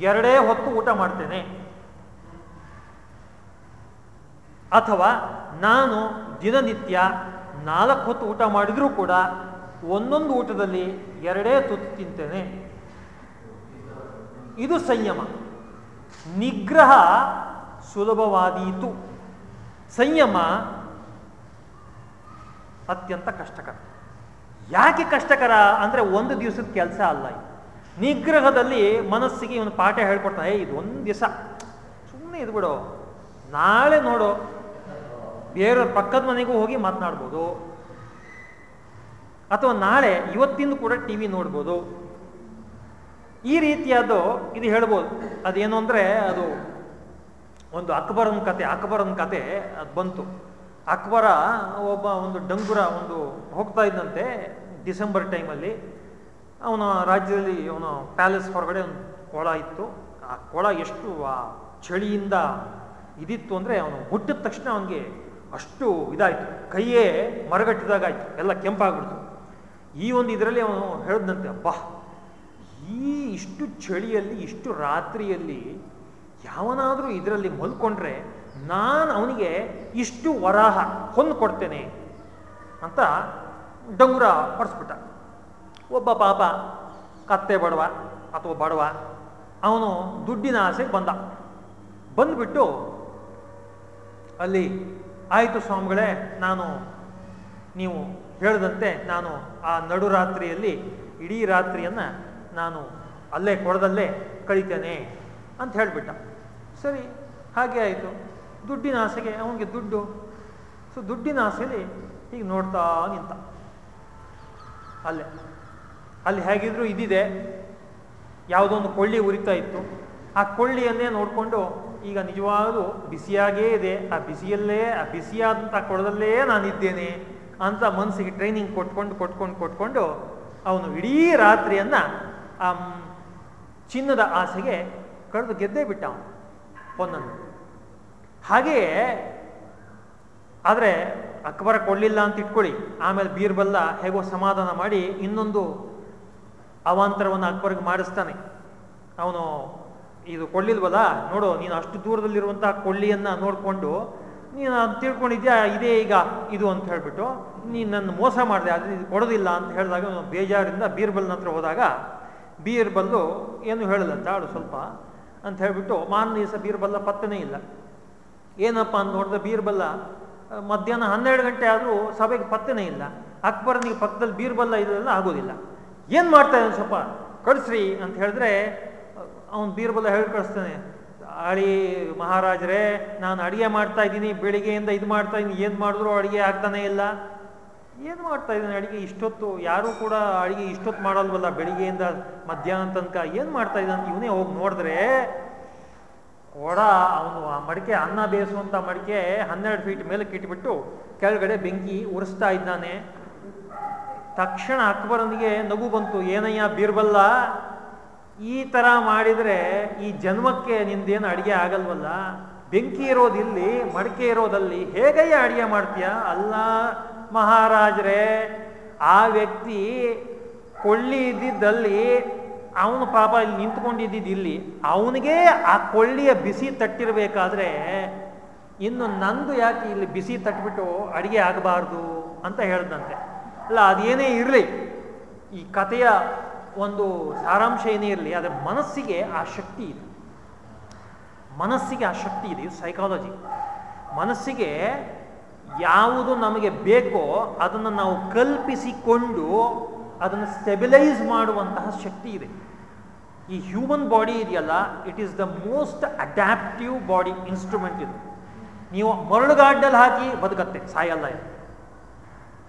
ಎರಡೇ ಹೊತ್ತು ಊಟ ಮಾಡ್ತೇನೆ. ಅಥವಾ ನಾನು ದಿನನಿತ್ಯ ನಾಲ್ಕು ಹೊತ್ತು ಊಟ ಮಾಡಿದರೂ ಕೂಡ ಒಂದೊಂದು ಊಟದಲ್ಲಿ ಎರಡೇ ತುತ್ತು ತಿಂತೇನೆ. ಇದು ಸಂಯಮ. ನಿಗ್ರಹ ಸುಲಭವಾದೀತು. ಸಂಯಮ ಅತ್ಯಂತ ಕಷ್ಟಕರ. ಯಾಕೆ ಕಷ್ಟಕರ ಅಂದರೆ ಒಂದು ದಿವಸದ ಕೆಲಸ ಅಲ್ಲ ನಿಗ್ರಹದಲ್ಲಿ ಮನಸ್ಸಿಗೆ ಇವನು ಪಾಠ ಹೇಳ್ಕೊಡ್ತಾನೆ ಇದು ಒಂದು ದಿವಸ. ಸುಮ್ಮನೆ ಇದು ಬಿಡೋ ನಾಳೆ ನೋಡು. ಬೇರೆ ಪಕ್ಕದ ಮನೆಗೂ ಹೋಗಿ ಮಾತನಾಡ್ಬೋದು. ಅಥವಾ ನಾಳೆ ಇವತ್ತಿಂದ ಕೂಡ ಟಿ ವಿ ನೋಡ್ಬೋದು. ಈ ರೀತಿಯಾದ್ದು ಇದು ಹೇಳ್ಬೋದು. ಅದೇನು ಅಂದರೆ ಅದು ಒಂದು ಅಕ್ಬರನ ಕತೆ ಅಕ್ಬರನ ಕತೆ ಅದು ಬಂತು. ಅಕ್ಬರ ಒಬ್ಬ ಒಂದು ಡಂಗುರ ಒಂದು ಹೋಗ್ತಾ ಇದ್ದಂತೆ ಡಿಸೆಂಬರ್ ಟೈಮಲ್ಲಿ. ಅವನ ರಾಜ್ಯದಲ್ಲಿ ಅವನ ಪ್ಯಾಲೇಸ್ ಹೊರಗಡೆ ಒಂದು ಕೊಳ ಇತ್ತು. ಆ ಕೊಳ ಎಷ್ಟು, ಆ ಚಳಿಯಿಂದ ಇದಿತ್ತು ಅಂದರೆ ಅವನು ಹುಟ್ಟಿದ ತಕ್ಷಣ ಅವನಿಗೆ ಅಷ್ಟು ಇದಾಯಿತು. ಕೈಯೇ ಮರಗಟ್ಟಿದಾಗಾಯ್ತು. ಎಲ್ಲ ಕೆಂಪಾಗ್ಬಿಡ್ತು. ಈ ಒಂದು ಇದರಲ್ಲಿ ಅವನು ಹೇಳಿದಂತೆ ಅಬ್ಬಾ, ಈ ಇಷ್ಟು ಚಳಿಯಲ್ಲಿ, ಇಷ್ಟು ರಾತ್ರಿಯಲ್ಲಿ ಯಾವನಾದರೂ ಇದರಲ್ಲಿ ಮಲ್ಕೊಂಡ್ರೆ ನಾನು ಅವನಿಗೆ ಇಷ್ಟು ವರಾಹ ಹೊಂದು ಕೊಡ್ತೇನೆ ಅಂತ ಡಂಗುರ ಹೊಡೆಸ್ಬಿಟ್ಟ ಒಬ್ಬ ಪಾಪ, ಕತ್ತೆ ಬಡವ ಅಥವಾ ಬಡವ, ಅವನು ದುಡ್ಡಿನ ಆಸೆಗೆ ಬಂದ. ಬಂದುಬಿಟ್ಟು ಅಲ್ಲಿ ಆಯಿತು ಸ್ವಾಮಿಗಳೇ, ನಾನು ನೀವು ಹೇಳಿದಂತೆ ನಾನು ಆ ನಡುರಾತ್ರಿಯಲ್ಲಿ ಇಡೀ ರಾತ್ರಿಯನ್ನು ನಾನು ಅಲ್ಲೇ ಕೊಡದಲ್ಲೇ ಕಳಿತೇನೆ ಅಂತ ಹೇಳಿಬಿಟ್ಟ. ಸರಿ, ಹಾಗೆ ಆಯಿತು. ದುಡ್ಡಿನ ಆಸೆಗೆ ಅವನಿಗೆ ದುಡ್ಡು. ಸೊ ದುಡ್ಡಿನ ಆಸೆಯಲ್ಲಿ ಹೀಗೆ ನೋಡ್ತಾ ನಿಂತ. ಅಲ್ಲೇ. ಅಲ್ಲಿ ಹೇಗಿದ್ರು ಇದಿದೆ ಯಾವುದೋ ಒಂದು ಕೊಳ್ಳಿ ಉರಿತಾ ಇತ್ತು. ಆ ಕೊಳ್ಳಿಯನ್ನೇ ನೋಡಿಕೊಂಡು ಈಗ ನಿಜವಾಗಲೂ ಬಿಸಿಯಾಗೇ ಇದೆ, ಆ ಬಿಸಿಯಲ್ಲೇ, ಆ ಬಿಸಿಯಾದಂಥ ಕೊಳದಲ್ಲೇ ನಾನಿದ್ದೇನೆ ಅಂತ ಮನಸ್ಸಿಗೆ ಟ್ರೈನಿಂಗ್ ಕೊಟ್ಕೊಂಡು ಕೊಟ್ಕೊಂಡು ಕೊಟ್ಕೊಂಡು ಅವನು ಇಡೀ ರಾತ್ರಿಯನ್ನ ಆ ಚಿನ್ನದ ಆಸೆಗೆ ಕಳೆದು ಗೆದ್ದೇ ಬಿಟ್ಟ ಅವನು ಒಂದನ್ನು ಹಾಗೆಯೇ, ಆದರೆ ಅಕ್ಬರ ಕೊಡಲಿಲ್ಲ ಅಂತ ಇಟ್ಕೊಳ್ಳಿ, ಆಮೇಲೆ ಬೀರ್ಬಲ್ಲ ಹೇಗೋ ಸಮಾಧಾನ ಮಾಡಿ ಇನ್ನೊಂದು ಅವಾಂತರವನ್ನು ಅಕ್ಬರ್ಗೆ ಮಾಡಿಸ್ತಾನೆ. ಅವನು ಇದು ಕೊಳ್ಳಿಲ್ವಲ್ಲ? ನೋಡು, ನೀನು ಅಷ್ಟು ದೂರದಲ್ಲಿರುವಂತಹ ಕೊಳ್ಳಿಯನ್ನ ನೋಡಿಕೊಂಡು ನೀನು ಅದು ತಿಳ್ಕೊಂಡಿದ್ಯಾ? ಇದೇ ಈಗ ಇದು ಅಂತ ಹೇಳ್ಬಿಟ್ಟು ನೀನು ನನ್ನ ಮೋಸ ಮಾಡಿದೆ ಅದು ಇದು ಕೊಡೋದಿಲ್ಲ ಅಂತ ಹೇಳಿದಾಗ ಬೇಜಾರಿಂದ ಬೀರ್ಬಲ್ನ ಹತ್ರ ಹೋದಾಗ ಬೀರ್ಬಲ್ಲು ಏನು ಹೇಳಲಂತ ಅವಳು ಸ್ವಲ್ಪ ಅಂತ ಹೇಳ್ಬಿಟ್ಟು ಮಾನ ದಿವಸ ಬೀರ್ಬಲ್ಲ ಪತ್ತನೇ ಇಲ್ಲ. ಏನಪ್ಪ ಅಂತ ನೋಡಿದ್ರೆ ಬೀರ್ಬಲ್ಲ ಮಧ್ಯಾಹ್ನ ಹನ್ನೆರಡು ಗಂಟೆ ಆದರೂ ಸಭೆಗೆ ಪತ್ತನೇ ಇಲ್ಲ. ಅಕ್ಬರನಿಗೆ ಪಕ್ಕದಲ್ಲಿ ಬೀರ್ಬಲ್ಲ ಇದೆಲ್ಲ ಆಗೋದಿಲ್ಲ. ಏನು ಮಾಡ್ತಾ ಇದ್ದಾನೆ ಸ್ವಲ್ಪ ಕಳಿಸ್ರಿ ಅಂತ ಹೇಳಿದ್ರೆ ಅವನು ಬೀರ್ಬಲ್ಲ ಹೇಳಿ ಕಳಿಸ್ತಾನೆ ಅಳಿ ಮಹಾರಾಜರೇ, ನಾನು ಅಡಿಗೆ ಮಾಡ್ತಾ ಇದ್ದೀನಿ, ಬೆಳಿಗ್ಗೆಯಿಂದ ಇದು ಮಾಡ್ತಾ ಇದ್ದೀನಿ, ಏನು ಮಾಡಿದ್ರು ಅಡಿಗೆ ಆಗ್ತಾನೆ ಇಲ್ಲ. ಏನು ಮಾಡ್ತಾ ಇದ್ದೀನಿ ಅಡಿಗೆ? ಇಷ್ಟೊತ್ತು ಯಾರೂ ಕೂಡ ಅಡಿಗೆ ಇಷ್ಟೊತ್ತು ಮಾಡಲ್ವಲ್ಲ, ಬೆಳಿಗ್ಗೆಯಿಂದ ಮಧ್ಯಾಹ್ನ ತನಕ, ಏನು ಮಾಡ್ತಾ ಇದ್ದಾನೆ? ಇವನೇ ಹೋಗಿ ನೋಡಿದ್ರೆ ಕೊಡ ಅವನು ಆ ಮಡಿಕೆ ಅನ್ನ ಬೇಯಿಸುವಂಥ ಮಡಿಕೆ ಹನ್ನೆರಡು ಫೀಟ್ ಮೇಲೆ ಕಿಟ್ಬಿಟ್ಟು ಕೆಳಗಡೆ ಬೆಂಕಿ ಉರಿಸ್ತಾ ಇದ್ದಾನೆ. ತಕ್ಷಣ ಅಕ್ಬರನಿಗೆ ನಗು ಬಂತು, ಏನಯ್ಯ ಬೀರ್ಬಲ್ಲ? ಈ ಥರ ಮಾಡಿದರೆ ಈ ಜನ್ಮಕ್ಕೆ ನಿಂದೇನು ಅಡಿಗೆ ಆಗಲ್ವಲ್ಲ? ಬೆಂಕಿ ಇರೋದಿಲ್ಲಿ, ಮಡಿಕೆ ಇರೋದಲ್ಲಿ ಹೇಗಯ್ಯ ಅಡುಗೆ ಮಾಡ್ತೀಯ? ಅಲ್ಲ ಮಹಾರಾಜರೇ, ಆ ವ್ಯಕ್ತಿ ಕೊಳ್ಳಿ ಇದ್ದಿದ್ದಲ್ಲಿ, ಅವನು ಪಾಪ ಇಲ್ಲಿ ನಿಂತ್ಕೊಂಡಿದ್ದಿದ್ದು ಇಲ್ಲಿ, ಅವನಿಗೆ ಆ ಕೊಳ್ಳಿಯ ಬಿಸಿ ತಟ್ಟಿರಬೇಕಾದ್ರೆ ಇನ್ನು ನಂದು ಯಾಕೆ ಇಲ್ಲಿ ಬಿಸಿ ತಟ್ಬಿಟ್ಟು ಅಡಿಗೆ ಆಗಬಾರ್ದು ಅಂತ ಹೇಳ್ದಂತೆ. ಅಲ್ಲ, ಅದೇನೇ ಇರಲಿ. ಈ ಕಥೆಯ ಒಂದು ಸಾರಾಂಶ ಏನೇ ಇರಲಿ ಅದರ ಮನಸ್ಸಿಗೆ ಆ ಶಕ್ತಿ ಇದೆ. ಮನಸ್ಸಿಗೆ ಆ ಶಕ್ತಿ ಇದೆ, ಇದು ಸೈಕಾಲಜಿ ಮನಸ್ಸಿಗೆ ಯಾವುದು ನಮಗೆ ಬೇಕೋ ಅದನ್ನು ನಾವು ಕಲ್ಪಿಸಿಕೊಂಡು ಅದನ್ನು ಸ್ಟೆಬಿಲೈಸ್ ಮಾಡುವಂತಹ ಶಕ್ತಿ ಇದೆ. ಈ ಹ್ಯೂಮನ್ ಬಾಡಿ ಇದೆಯಲ್ಲ it is the most adaptive body instrument ಇದು. ನೀವು ಮರಳುಗಾಡ್ಡಲ್ಲಿ ಹಾಕಿ ಬದುಕತ್ತೆ, ಸಾಯಲ್ಲ ಇದು.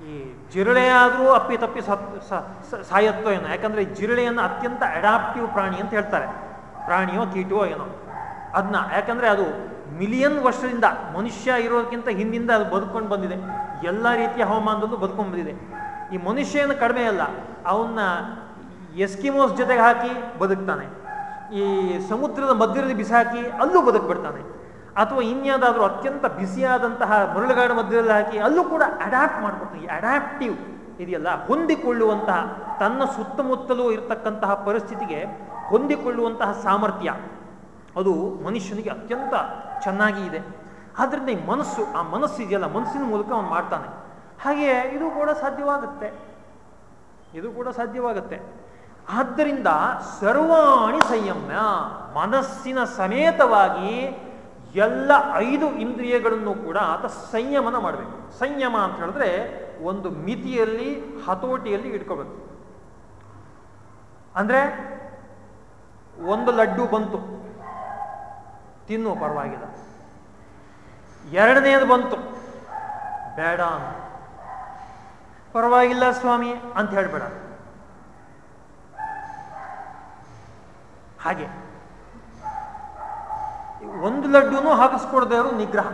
ಈ ಜಿರಳೆ ಆದರೂ ಅಪ್ಪಿ ತಪ್ಪಿ ಸಾಯತ್ತೋ ಏನೋ. ಯಾಕಂದ್ರೆ ಜಿರಳೆಯನ್ನು ಅತ್ಯಂತ ಅಡಾಪ್ಟಿವ್ ಪ್ರಾಣಿ ಅಂತ ಹೇಳ್ತಾರೆ. ಪ್ರಾಣಿಯೋ ಕೀಟವೋ ಏನೋ. ಅದನ್ನ ಯಾಕಂದ್ರೆ ಅದು ಮಿಲಿಯನ್ ವರ್ಷದಿಂದ ಮನುಷ್ಯ ಇರೋದಕ್ಕಿಂತ ಹಿಂದಿಂದ ಅದು ಬದುಕೊಂಡು ಬಂದಿದೆ. ಎಲ್ಲ ರೀತಿಯ ಹವಾಮಾನದಲ್ಲೂ ಬದುಕೊಂಡು ಬಂದಿದೆ. ಈ ಏನು ಕಡಿಮೆ ಅಲ್ಲ. ಅವನ್ನ ಎಸ್ಕಿಮೋಸ್ ಜೊತೆಗೆ ಹಾಕಿ ಬದುಕ್ತಾನೆ. ಈ ಸಮುದ್ರದ ಮಧ್ಯದಲ್ಲಿ ಬಿಸಾಕಿ ಅಲ್ಲೂ ಬದುಕ್ಬಿಡ್ತಾನೆ. ಅಥವಾ ಇನ್ಯಾವುದಾದ್ರೂ ಅತ್ಯಂತ ಬಿಸಿಯಾದಂತಹ ಮರಳುಗಾಡ ಮಧ್ಯದಲ್ಲಿ ಹಾಕಿ ಅಲ್ಲೂ ಕೂಡ ಅಡ್ಯಾಪ್ಟ್ ಮಾಡ್ಕೊಡ್ತೀವಿ ಅಡ್ಯಾಪ್ಟಿವ್ ಇದೆಯಲ್ಲ, ಹೊಂದಿಕೊಳ್ಳುವಂತಹ, ತನ್ನ ಸುತ್ತಮುತ್ತಲೂ ಇರತಕ್ಕಂತಹ ಪರಿಸ್ಥಿತಿಗೆ ಹೊಂದಿಕೊಳ್ಳುವಂತಹ ಸಾಮರ್ಥ್ಯ. ಅದು ಮನುಷ್ಯನಿಗೆ ಅತ್ಯಂತ ಚೆನ್ನಾಗಿ ಇದೆ. ಆದ್ದರಿಂದ ಈ ಮನಸ್ಸು, ಆ ಮನಸ್ಸು ಇದೆಯಲ್ಲ, ಮನಸ್ಸಿನ ಮೂಲಕ ಅವನು ಮಾಡ್ತಾನೆ. ಹಾಗೆ ಇದು ಕೂಡ ಸಾಧ್ಯವಾಗುತ್ತೆ. ಇದು ಕೂಡ ಸಾಧ್ಯವಾಗುತ್ತೆ. ಆದ್ದರಿಂದ ಸರ್ವಾಣಿ ಸಂಯಮ್ಯ ಮನಸ್ಸಿನ ಸಮೇತವಾಗಿ ಎಲ್ಲ ಐದು ಇಂದ್ರಿಯಗಳನ್ನು ಕೂಡ ಆತ ಸಂಯಮನ ಮಾಡಬೇಕು. ಸಂಯಮ ಅಂತ ಹೇಳಿದ್ರೆ ಒಂದು ಮಿತಿಯಲ್ಲಿ, ಹತೋಟಿಯಲ್ಲಿ ಇಟ್ಕೋಬೇಕು. ಅಂದ್ರೆ ಒಂದು ಲಡ್ಡು ಬಂತು. ತಿನ್ನು ಪರವಾಗಿಲ್ಲ. ಎರಡನೇದು ಬಂತು. ಬೇಡ ಪರವಾಗಿಲ್ಲ ಸ್ವಾಮಿ ಅಂತ ಹೇಳ್ಬೇಡ. ಹಾಗೆ. ಒಂದು ಲಡ್ಡುನೂ ಹಾಕಿಸ್ಕೊಡದೇ ಇರೋ ನಿಗ್ರಹ.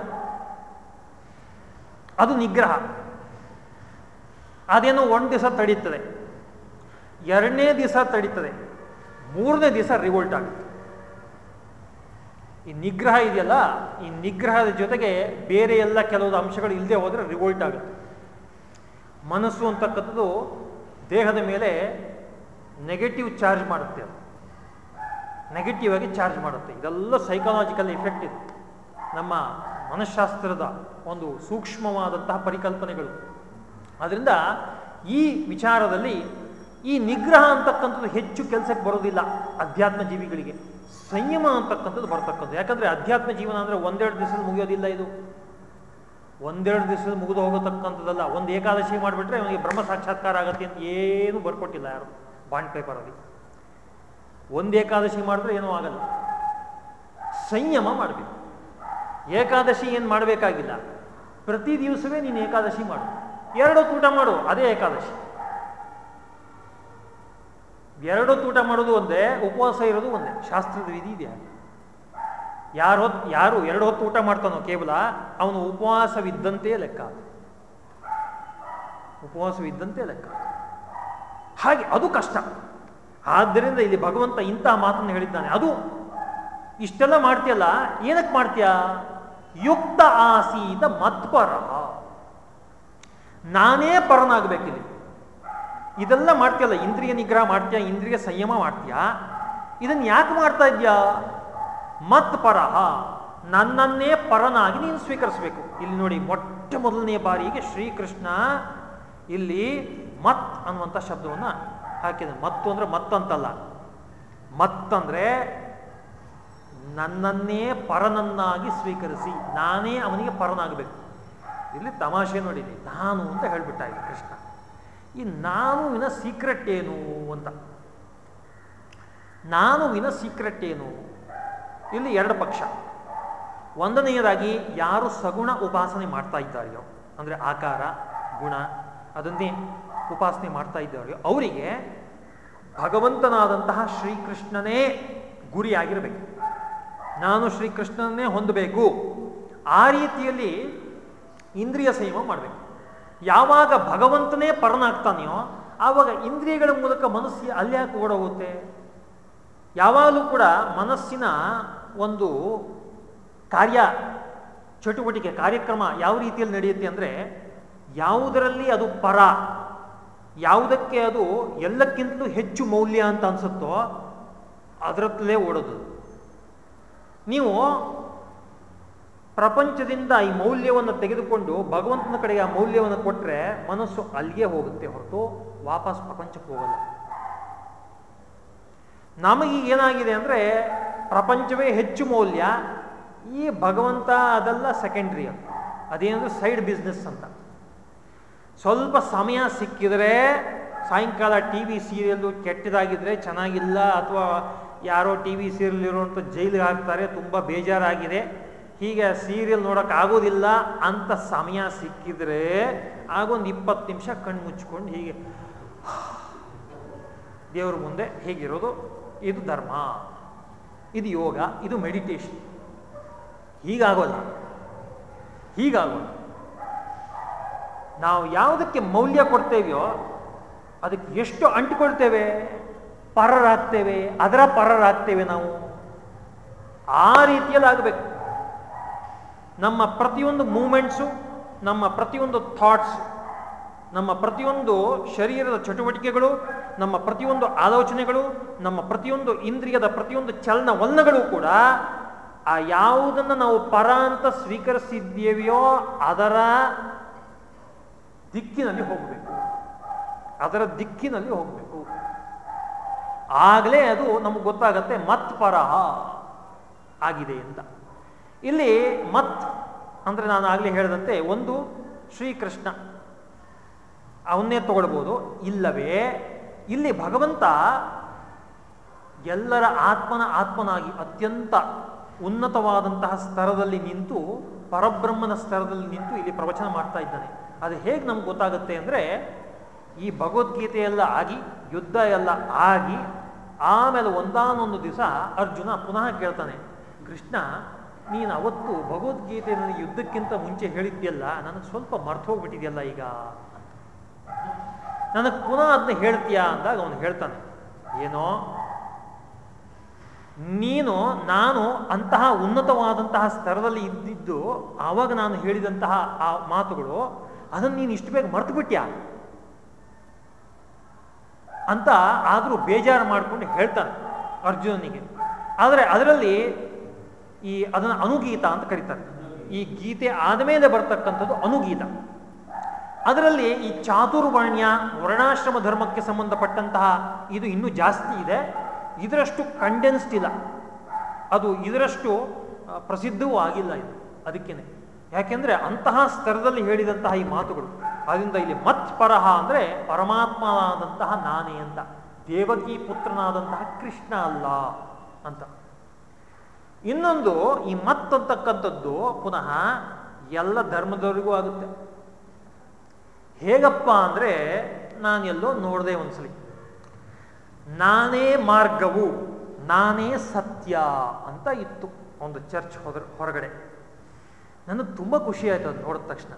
ಅದು ನಿಗ್ರಹ. ಅದೇನೋ ಒಂದು ದಿವಸ ತಡೀತದೆ, ಎರಡನೇ ದಿವಸ ತಡೀತದೆ, ಮೂರನೇ ದಿವಸ ರಿವೋಲ್ಟ್ ಆಗುತ್ತೆ. ಈ ನಿಗ್ರಹ ಇದೆಯಲ್ಲ, ಈ ನಿಗ್ರಹದ ಜೊತೆಗೆ ಬೇರೆ ಎಲ್ಲ ಕೆಲವು ಅಂಶಗಳು ಇಲ್ಲದೆ ಹೋದರೆ ರಿವೋಲ್ಟ್ ಆಗುತ್ತೆ. ಮನಸ್ಸು ಅಂತಕ್ಕಂಥದ್ದು ದೇಹದ ಮೇಲೆ ನೆಗೆಟಿವ್ ಚಾರ್ಜ್ ಮಾಡುತ್ತೆ ನೆಗೆಟಿವ್ ಆಗಿ ಚಾರ್ಜ್ ಮಾಡುತ್ತೆ. ಇದೆಲ್ಲ ಸೈಕಾಲಜಿಕಲ್ ಎಫೆಕ್ಟ್ ಇದೆ. ನಮ್ಮ ಮನಃಶಾಸ್ತ್ರದ ಒಂದು ಸೂಕ್ಷ್ಮವಾದಂತಹ ಪರಿಕಲ್ಪನೆಗಳು. ಅದರಿಂದ ಈ ವಿಚಾರದಲ್ಲಿ ಈ ನಿಗ್ರಹ ಅಂತಕ್ಕಂಥದ್ದು ಹೆಚ್ಚು ಕೆಲಸಕ್ಕೆ ಬರೋದಿಲ್ಲ ಅಧ್ಯಾತ್ಮ ಜೀವಿಗಳಿಗೆ. ಸಂಯಮ ಅಂತಕ್ಕಂಥದ್ದು ಬರ್ತಕ್ಕಂಥದ್ದು. ಯಾಕಂದ್ರೆ ಅಧ್ಯಾತ್ಮ ಜೀವನ ಅಂದ್ರೆ ಒಂದೆರಡು ದಿವಸದಲ್ಲಿ ಮುಗಿಯೋದಿಲ್ಲ ಇದು. ಒಂದೆರಡು ದಿವಸದಲ್ಲಿ ಮುಗಿದು ಹೋಗತಕ್ಕಂಥದ್ದಲ್ಲ. ಒಂದು ಏಕಾದಶಿ ಮಾಡಿಬಿಟ್ರೆ ಅವನಿಗೆ ಬ್ರಹ್ಮ ಸಾಕ್ಷಾತ್ಕಾರ ಆಗತ್ತೆ ಅಂತ ಏನು ಬರ್ಕೊಟ್ಟಿಲ್ಲ ಯಾರು. ಬಾಂಡ್ ಪೇಪರಲ್ಲಿ. ಒಂದು ಏಕಾದಶಿ ಮಾಡಿದ್ರೆ ಏನೂ ಆಗಲ್ಲ. ಸಂಯಮ ಮಾಡಬೇಕು. ಏಕಾದಶಿ ಏನು ಮಾಡಬೇಕಾಗಿಲ್ಲ. ಪ್ರತಿ ದಿವಸವೇ ನೀನು ಏಕಾದಶಿ ಮಾಡು. ಎರಡು ಊಟ ಮಾಡು, ಅದೇ ಏಕಾದಶಿ. ಎರಡು ಊಟ ಮಾಡೋದು ಒಂದೇ, ಉಪವಾಸ ಇರೋದು ಒಂದೇ. ಶಾಸ್ತ್ರದ ವಿಧಿ ಇದೆ ಯಾರು ಹೊತ್ತು ಯಾರು ಎರಡು ಹೊತ್ತು ಊಟ ಮಾಡ್ತಾನೋ ಕೇವಲ, ಅವನು ಉಪವಾಸವಿದ್ದಂತೆ ಲೆಕ್ಕ ಉಪವಾಸವಿದ್ದಂತೆ ಲೆಕ್ಕ ಹಾಗೆ ಅದು ಕಷ್ಟ. ಆದ್ದರಿಂದ ಇಲ್ಲಿ ಭಗವಂತ ಇಂತಹ ಮಾತನ್ನು ಹೇಳಿದ್ದಾನೆ. ಅದು ಇಷ್ಟೆಲ್ಲ ಮಾಡ್ತೀಯಲ್ಲ ಏನಕ್ಕೆ ಮಾಡ್ತೀಯ? ಯುಕ್ತ ಆಸೀತ ಮತ್ಪರ. ನಾನೇ ಪರನಾಗಬೇಕಿಲ್ಲಿ. ಇದೆಲ್ಲ ಮಾಡ್ತೀಯಲ್ಲ, ಇಂದ್ರಿಯ ನಿಗ್ರಹ ಮಾಡ್ತೀಯ, ಇಂದ್ರಿಯ ಸಂಯಮ ಮಾಡ್ತೀಯ? ಇದನ್ನು ಯಾಕೆ ಮಾಡ್ತಾ ಇದೆಯಾ ಮತ್ಪರ. ನನ್ನನ್ನೇ ಪರನಾಗಿ ನೀನು ಸ್ವೀಕರಿಸಬೇಕು. ಇಲ್ಲಿ ನೋಡಿ, ಮೊಟ್ಟ ಮೊದಲನೇ ಬಾರಿಗೆ ಶ್ರೀಕೃಷ್ಣ ಇಲ್ಲಿ ಮತ್ ಅನ್ನುವಂಥ ಶಬ್ದವನ್ನು ಹಾಕಿದ ಮತ್ತು ಅಂದ್ರೆ ಮತ್ತಂತಲ್ಲ. ಮತ್ತಂದರೆ ನನ್ನನ್ನೇ ಪರನನ್ನಾಗಿ ಸ್ವೀಕರಿಸಿ ನಾನೇ ಅವನಿಗೆ ಪರನಾಗಬೇಕು. ಇಲ್ಲಿ ತಮಾಷೆ ನೋಡಿದೆ, ನಾನು ಅಂತ ಹೇಳ್ಬಿಟ್ಟ ಇಲ್ಲಿ ಕೃಷ್ಣ. ಈ ನಾನುವಿನ ಸೀಕ್ರೆಟ್ ಏನು ಅಂತ. ನಾನುವಿನ ಸೀಕ್ರೆಟ್ ಏನು? ಇಲ್ಲಿ ಎರಡು ಪಕ್ಷ. ಒಂದನೆಯದಾಗಿ ಯಾರು ಸಗುಣ ಉಪಾಸನೆ ಮಾಡ್ತಾ ಇದ್ದಾರೆಯೋ, ಅಂದರೆ ಆಕಾರ, ಗುಣ ಅದನ್ನೇ ಉಪಾಸನೆ ಮಾಡ್ತಾ ಇದ್ದವರಿಗೆ, ಅವರಿಗೆ ಭಗವಂತನಾದಂತಹ ಶ್ರೀಕೃಷ್ಣನೇ ಗುರಿಯಾಗಿರಬೇಕು. ನಾನು ಶ್ರೀಕೃಷ್ಣನೇ ಹೊಂದಬೇಕು. ಆ ರೀತಿಯಲ್ಲಿ ಇಂದ್ರಿಯ ಸಂಯಮ ಮಾಡಬೇಕು. ಯಾವಾಗ ಭಗವಂತನೇ ಪರನಾಗ್ತಾನೆಯೋ, ಆವಾಗ ಇಂದ್ರಿಯಗಳ ಮೂಲಕ ಮನಸ್ಸು ಅಲ್ಲಿ ಯಾಕೆ ಓಡೋಗುತ್ತೆ ಯಾವಾಗಲೂ ಕೂಡ ಮನಸ್ಸಿನ ಒಂದು ಕಾರ್ಯ, ಚಟುವಟಿಕೆ, ಕಾರ್ಯಕ್ರಮ ಯಾವ ರೀತಿಯಲ್ಲಿ ನಡೆಯುತ್ತೆ ಅಂದರೆ, ಯಾವುದರಲ್ಲಿ ಅದು ಪರ ಯಾವುದಕ್ಕೆ ಅದು ಎಲ್ಲಕ್ಕಿಂತಲೂ ಹೆಚ್ಚು ಮೌಲ್ಯ ಅಂತ ಅನ್ಸುತ್ತೋ ಅದರತ್ತಲೇ ಓಡೋದು. ನೀವು ಪ್ರಪಂಚದಿಂದ ಈ ಮೌಲ್ಯವನ್ನು ತೆಗೆದುಕೊಂಡು ಭಗವಂತನ ಕಡೆಗೆ ಆ ಮೌಲ್ಯವನ್ನು ಕೊಟ್ಟರೆ ಮನಸ್ಸು ಅಲ್ಲಿಗೆ ಹೋಗುತ್ತೆ ಹೊರತು ವಾಪಸ್ ಪ್ರಪಂಚಕ್ಕೆ ಹೋಗಲ್ಲ. ನಮಗೆ ಏನಾಗಿದೆ ಅಂದರೆ ಪ್ರಪಂಚವೇ ಹೆಚ್ಚು ಮೌಲ್ಯ, ಈ ಭಗವಂತ ಅದೆಲ್ಲ ಸೆಕೆಂಡ್ರಿ ಅಂತ ಅದೇನಂದ್ರೆ ಸೈಡ್ ಬಿಸ್ನೆಸ್ ಅಂತ. ಸ್ವಲ್ಪ ಸಮಯ ಸಿಕ್ಕಿದರೆ ಸಾಯಂಕಾಲ ಟಿ ವಿ ಸೀರಿಯಲ್ಲು ಕೆಟ್ಟದಾಗಿದ್ದರೆ ಚೆನ್ನಾಗಿಲ್ಲ ಅಥವಾ ಯಾರೋ ಟಿ ವಿ ಸೀರಿಯಲ್ ಇರುವಂಥ ಜೈಲಿಗೆ ಹಾಕ್ತಾರೆ, ತುಂಬ ಬೇಜಾರಾಗಿದೆ. ಹೀಗೆ ಸೀರಿಯಲ್ ನೋಡೋಕ್ಕಾಗೋದಿಲ್ಲ ಅಂತ ಸಮಯ ಸಿಕ್ಕಿದರೆ ಆಗೊಂದು ಇಪ್ಪತ್ತು ನಿಮಿಷ ಕಣ್ಣು ಮುಚ್ಕೊಂಡು ಹೀಗೆ ದೇವ್ರ ಮುಂದೆ ಹೇಗಿರೋದು? ಇದು ಧರ್ಮ, ಇದು ಯೋಗ, ಇದು ಮೆಡಿಟೇಷನ್ ಹೀಗಾಗೋಲ್ಲ. ಹೀಗಾಗೋಲ್ಲ. ನಾವು ಯಾವುದಕ್ಕೆ ಮೌಲ್ಯ ಕೊಡ್ತೇವೆಯೋ ಅದಕ್ಕೆ ಎಷ್ಟು ಅಂಟಿಕೊಳ್ತೇವೆ? ಪರರಾಗ್ತೇವೆ. ಅದರ ಪರರಾಗ್ತೇವೆ ನಾವು. ಆ ರೀತಿಯಲ್ಲಿ ಆಗಬೇಕು ನಮ್ಮ ಪ್ರತಿಯೊಂದು ಮೂಮೆಂಟ್ಸು, ನಮ್ಮ ಪ್ರತಿಯೊಂದು ಥಾಟ್ಸ್, ನಮ್ಮ ಪ್ರತಿಯೊಂದು ಶರೀರದ ಚಟುವಟಿಕೆಗಳು, ನಮ್ಮ ಪ್ರತಿಯೊಂದು ಆಲೋಚನೆಗಳು, ನಮ್ಮ ಪ್ರತಿಯೊಂದು ಇಂದ್ರಿಯದ ಪ್ರತಿಯೊಂದು ಚಲನವಲನಗಳು ಕೂಡ ಆ ಯಾವುದನ್ನು ನಾವು ಪರ ಅಂತ ಸ್ವೀಕರಿಸಿದ್ದೇವೆಯೋ ಅದರ ದಿಕ್ಕಿನಲ್ಲಿ ಹೋಗಬೇಕು. ಅದರ ದಿಕ್ಕಿನಲ್ಲಿ ಹೋಗಬೇಕು. ಆಗಲೇ ಅದು ನಮಗೆ ಗೊತ್ತಾಗತ್ತೆ ಮತ್ ಪರಹ ಆಗಿದೆ ಅಂತ. ಇಲ್ಲಿ ಮತ್ ಅಂದರೆ ನಾನು ಆಗಲೇ ಹೇಳಿದಂತೆ ಒಂದು ಶ್ರೀಕೃಷ್ಣ. ಅವನ್ನೇ ತಗೊಳ್ಬೋದು. ಇಲ್ಲವೇ, ಇಲ್ಲಿ ಭಗವಂತ ಎಲ್ಲರ ಆತ್ಮನ ಆತ್ಮನಾಗಿ ಅತ್ಯಂತ ಉನ್ನತವಾದಂತಹ ಸ್ತರದಲ್ಲಿ ನಿಂತು, ಪರಬ್ರಹ್ಮನ ಸ್ತರದಲ್ಲಿ ನಿಂತು ಇಲ್ಲಿ ಪ್ರವಚನ ಮಾಡ್ತಾ ಇದ್ದಾನೆ. ಅದು ಹೇಗೆ ನಮ್ಗೆ ಗೊತ್ತಾಗುತ್ತೆ ಅಂದರೆ ಈ ಭಗವದ್ಗೀತೆ ಎಲ್ಲ ಆಗಿ, ಯುದ್ಧ ಎಲ್ಲ ಆಗಿ, ಆಮೇಲೆ ಒಂದಾನೊಂದು ದಿವಸ ಅರ್ಜುನ ಪುನಃ ಕೇಳ್ತಾನೆ, ಕೃಷ್ಣ, ನೀನು ಅವತ್ತು ಭಗವದ್ಗೀತೆ ನನಗೆ ಯುದ್ಧಕ್ಕಿಂತ ಮುಂಚೆ ಹೇಳಿದ್ಯಲ್ಲ, ನನಗೆ ಸ್ವಲ್ಪ ಮರ್ತೋಗ್ಬಿಟ್ಟಿದೆಯಲ್ಲ ಈಗ ನನಗೆ ಪುನಃ ಅದನ್ನ ಹೇಳ್ತೀಯಾ ಅಂದಾಗ ಅವನು ಹೇಳ್ತಾನೆ, ಏನೋ, ನೀನು, ನಾನು ಅಂತಹ ಉನ್ನತವಾದಂತಹ ಸ್ತರದಲ್ಲಿ ಇದ್ದಿದ್ದು, ಆವಾಗ ನಾನು ಹೇಳಿದಂತಹ ಆ ಮಾತುಗಳು ಅದನ್ನು ನೀನು ಇಷ್ಟು ಬೇಗ ಮರೆತು ಬಿಟ್ಯಾ? ಅಂತ ಆದರೂ ಬೇಜಾರು ಮಾಡಿಕೊಂಡು ಹೇಳ್ತಾನೆ ಅರ್ಜುನನಿಗೆ. ಆದರೆ ಅದರಲ್ಲಿ ಈ ಅದನ್ನು ಅನುಗೀತ ಅಂತ ಕರೀತಾರೆ. ಈ ಗೀತೆ ಆದಮೇಲೆ ಬರ್ತಕ್ಕಂಥದ್ದು ಅನುಗೀತ. ಅದರಲ್ಲಿ ಈ ಚಾತುರ್ವರ್ಣ್ಯ ವರ್ಣಾಶ್ರಮ ಧರ್ಮಕ್ಕೆ ಸಂಬಂಧಪಟ್ಟಂತಹ ಇದು ಇನ್ನೂ ಜಾಸ್ತಿ ಇದೆ. ಇದರಷ್ಟು ಕಂಡೆನ್ಸ್ಡ್ ಇಲ್ಲ. ಅದು ಇದರಷ್ಟು ಪ್ರಸಿದ್ಧವೂ ಆಗಿಲ್ಲ ಇದು. ಅದಕ್ಕೇನೆ. ಯಾಕೆಂದ್ರೆ ಅಂತಹ ಸ್ತರದಲ್ಲಿ ಹೇಳಿದಂತಹ ಈ ಮಾತುಗಳು ಅದರಿಂದ ಇಲ್ಲಿ ಮತ್ ಪರಹ ಅಂದ್ರೆ ಪರಮಾತ್ಮನಾದಂತಹ ನಾನೇ ಅಂತ, ದೇವಕಿ ಪುತ್ರನಾದಂತಹ ಕೃಷ್ಣ ಅಲ್ಲ ಅಂತ. ಇನ್ನೊಂದು ಈ ಮತ್ ಅಂತಕ್ಕಂಥದ್ದು ಪುನಃ ಎಲ್ಲ ಧರ್ಮದವರಿಗೂ ಆಗುತ್ತೆ. ಹೇಗಪ್ಪ ಅಂದ್ರೆ ನಾನೆಲ್ಲೋ ನೋಡಿದೆ ಒಂದ್ಸಲಿ. ನಾನೇ ಮಾರ್ಗವು, ನಾನೇ ಸತ್ಯ ಅಂತ ಇತ್ತು ಒಂದು ಚರ್ಚ್ ಹೊರ ಹೊರಗಡೆ. ನನಗೆ ತುಂಬ ಖುಷಿ ಆಯ್ತು ಅದು ನೋಡಿದ ತಕ್ಷಣ.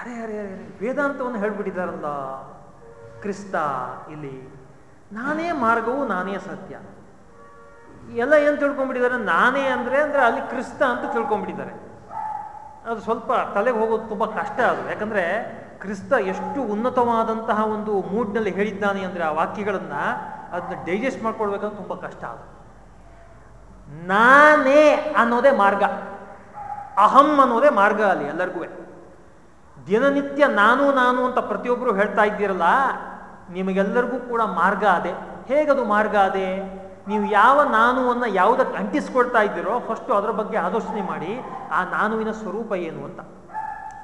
ಅರೆ ಅರೆ ಅರೆ ವೇದಾಂತವನ್ನು ಹೇಳ್ಬಿಟ್ಟಿದಾರಲ್ಲ ಕ್ರಿಸ್ತ ಇಲ್ಲಿ. ನಾನೇ ಮಾರ್ಗವು, ನಾನೇ ಸತ್ಯ. ಎಲ್ಲ ಏನು ತಿಳ್ಕೊಂಡ್ಬಿಟ್ಟಿದ್ದಾರೆ? ನಾನೇ ಅಂದರೆ ಅಂದರೆ ಅಲ್ಲಿ ಕ್ರಿಸ್ತ ಅಂತ ತಿಳ್ಕೊಂಡ್ಬಿಟ್ಟಿದ್ದಾರೆ. ಅದು ಸ್ವಲ್ಪ ತಲೆಗೆ ಹೋಗೋದು ತುಂಬ ಕಷ್ಟ ಅದು. ಯಾಕಂದರೆ ಕ್ರಿಸ್ತ ಎಷ್ಟು ಉನ್ನತವಾದಂತಹ ಒಂದು ಮೂಡ್ನಲ್ಲಿ ಹೇಳಿದ್ದಾನೆ ಅಂದರೆ ಆ ವಾಕ್ಯಗಳನ್ನು ಅದನ್ನ ಡೈಜೆಸ್ಟ್ ಮಾಡ್ಕೊಳ್ಬೇಕಂದ್ರೆ ತುಂಬ ಕಷ್ಟ ಅದು. ನಾನೇ ಅನ್ನೋದೇ ಮಾರ್ಗ. ಅಹಂ ಅನ್ನೋದೇ ಮಾರ್ಗ ಅಲ್ಲಿ ಎಲ್ಲರಿಗೂ. ದಿನನಿತ್ಯ ನಾನು ನಾನು ಅಂತ ಪ್ರತಿಯೊಬ್ಬರು ಹೇಳ್ತಾ ಇದ್ದೀರಲ್ಲ, ನಿಮಗೆಲ್ಲರಿಗೂ ಕೂಡ ಮಾರ್ಗ ಅದೇ. ಹೇಗದು ಮಾರ್ಗ ಅದೇ? ನೀವು ಯಾವ ನಾನುವನ್ನು ಯಾವುದಕ್ಕೆ ಅಂಟಿಸ್ಕೊಳ್ತಾ ಇದ್ದೀರೋ ಫಸ್ಟು ಅದರ ಬಗ್ಗೆ ಆಲೋಚನೆ ಮಾಡಿ, ಆ ನಾನುವಿನ ಸ್ವರೂಪ ಏನು ಅಂತ.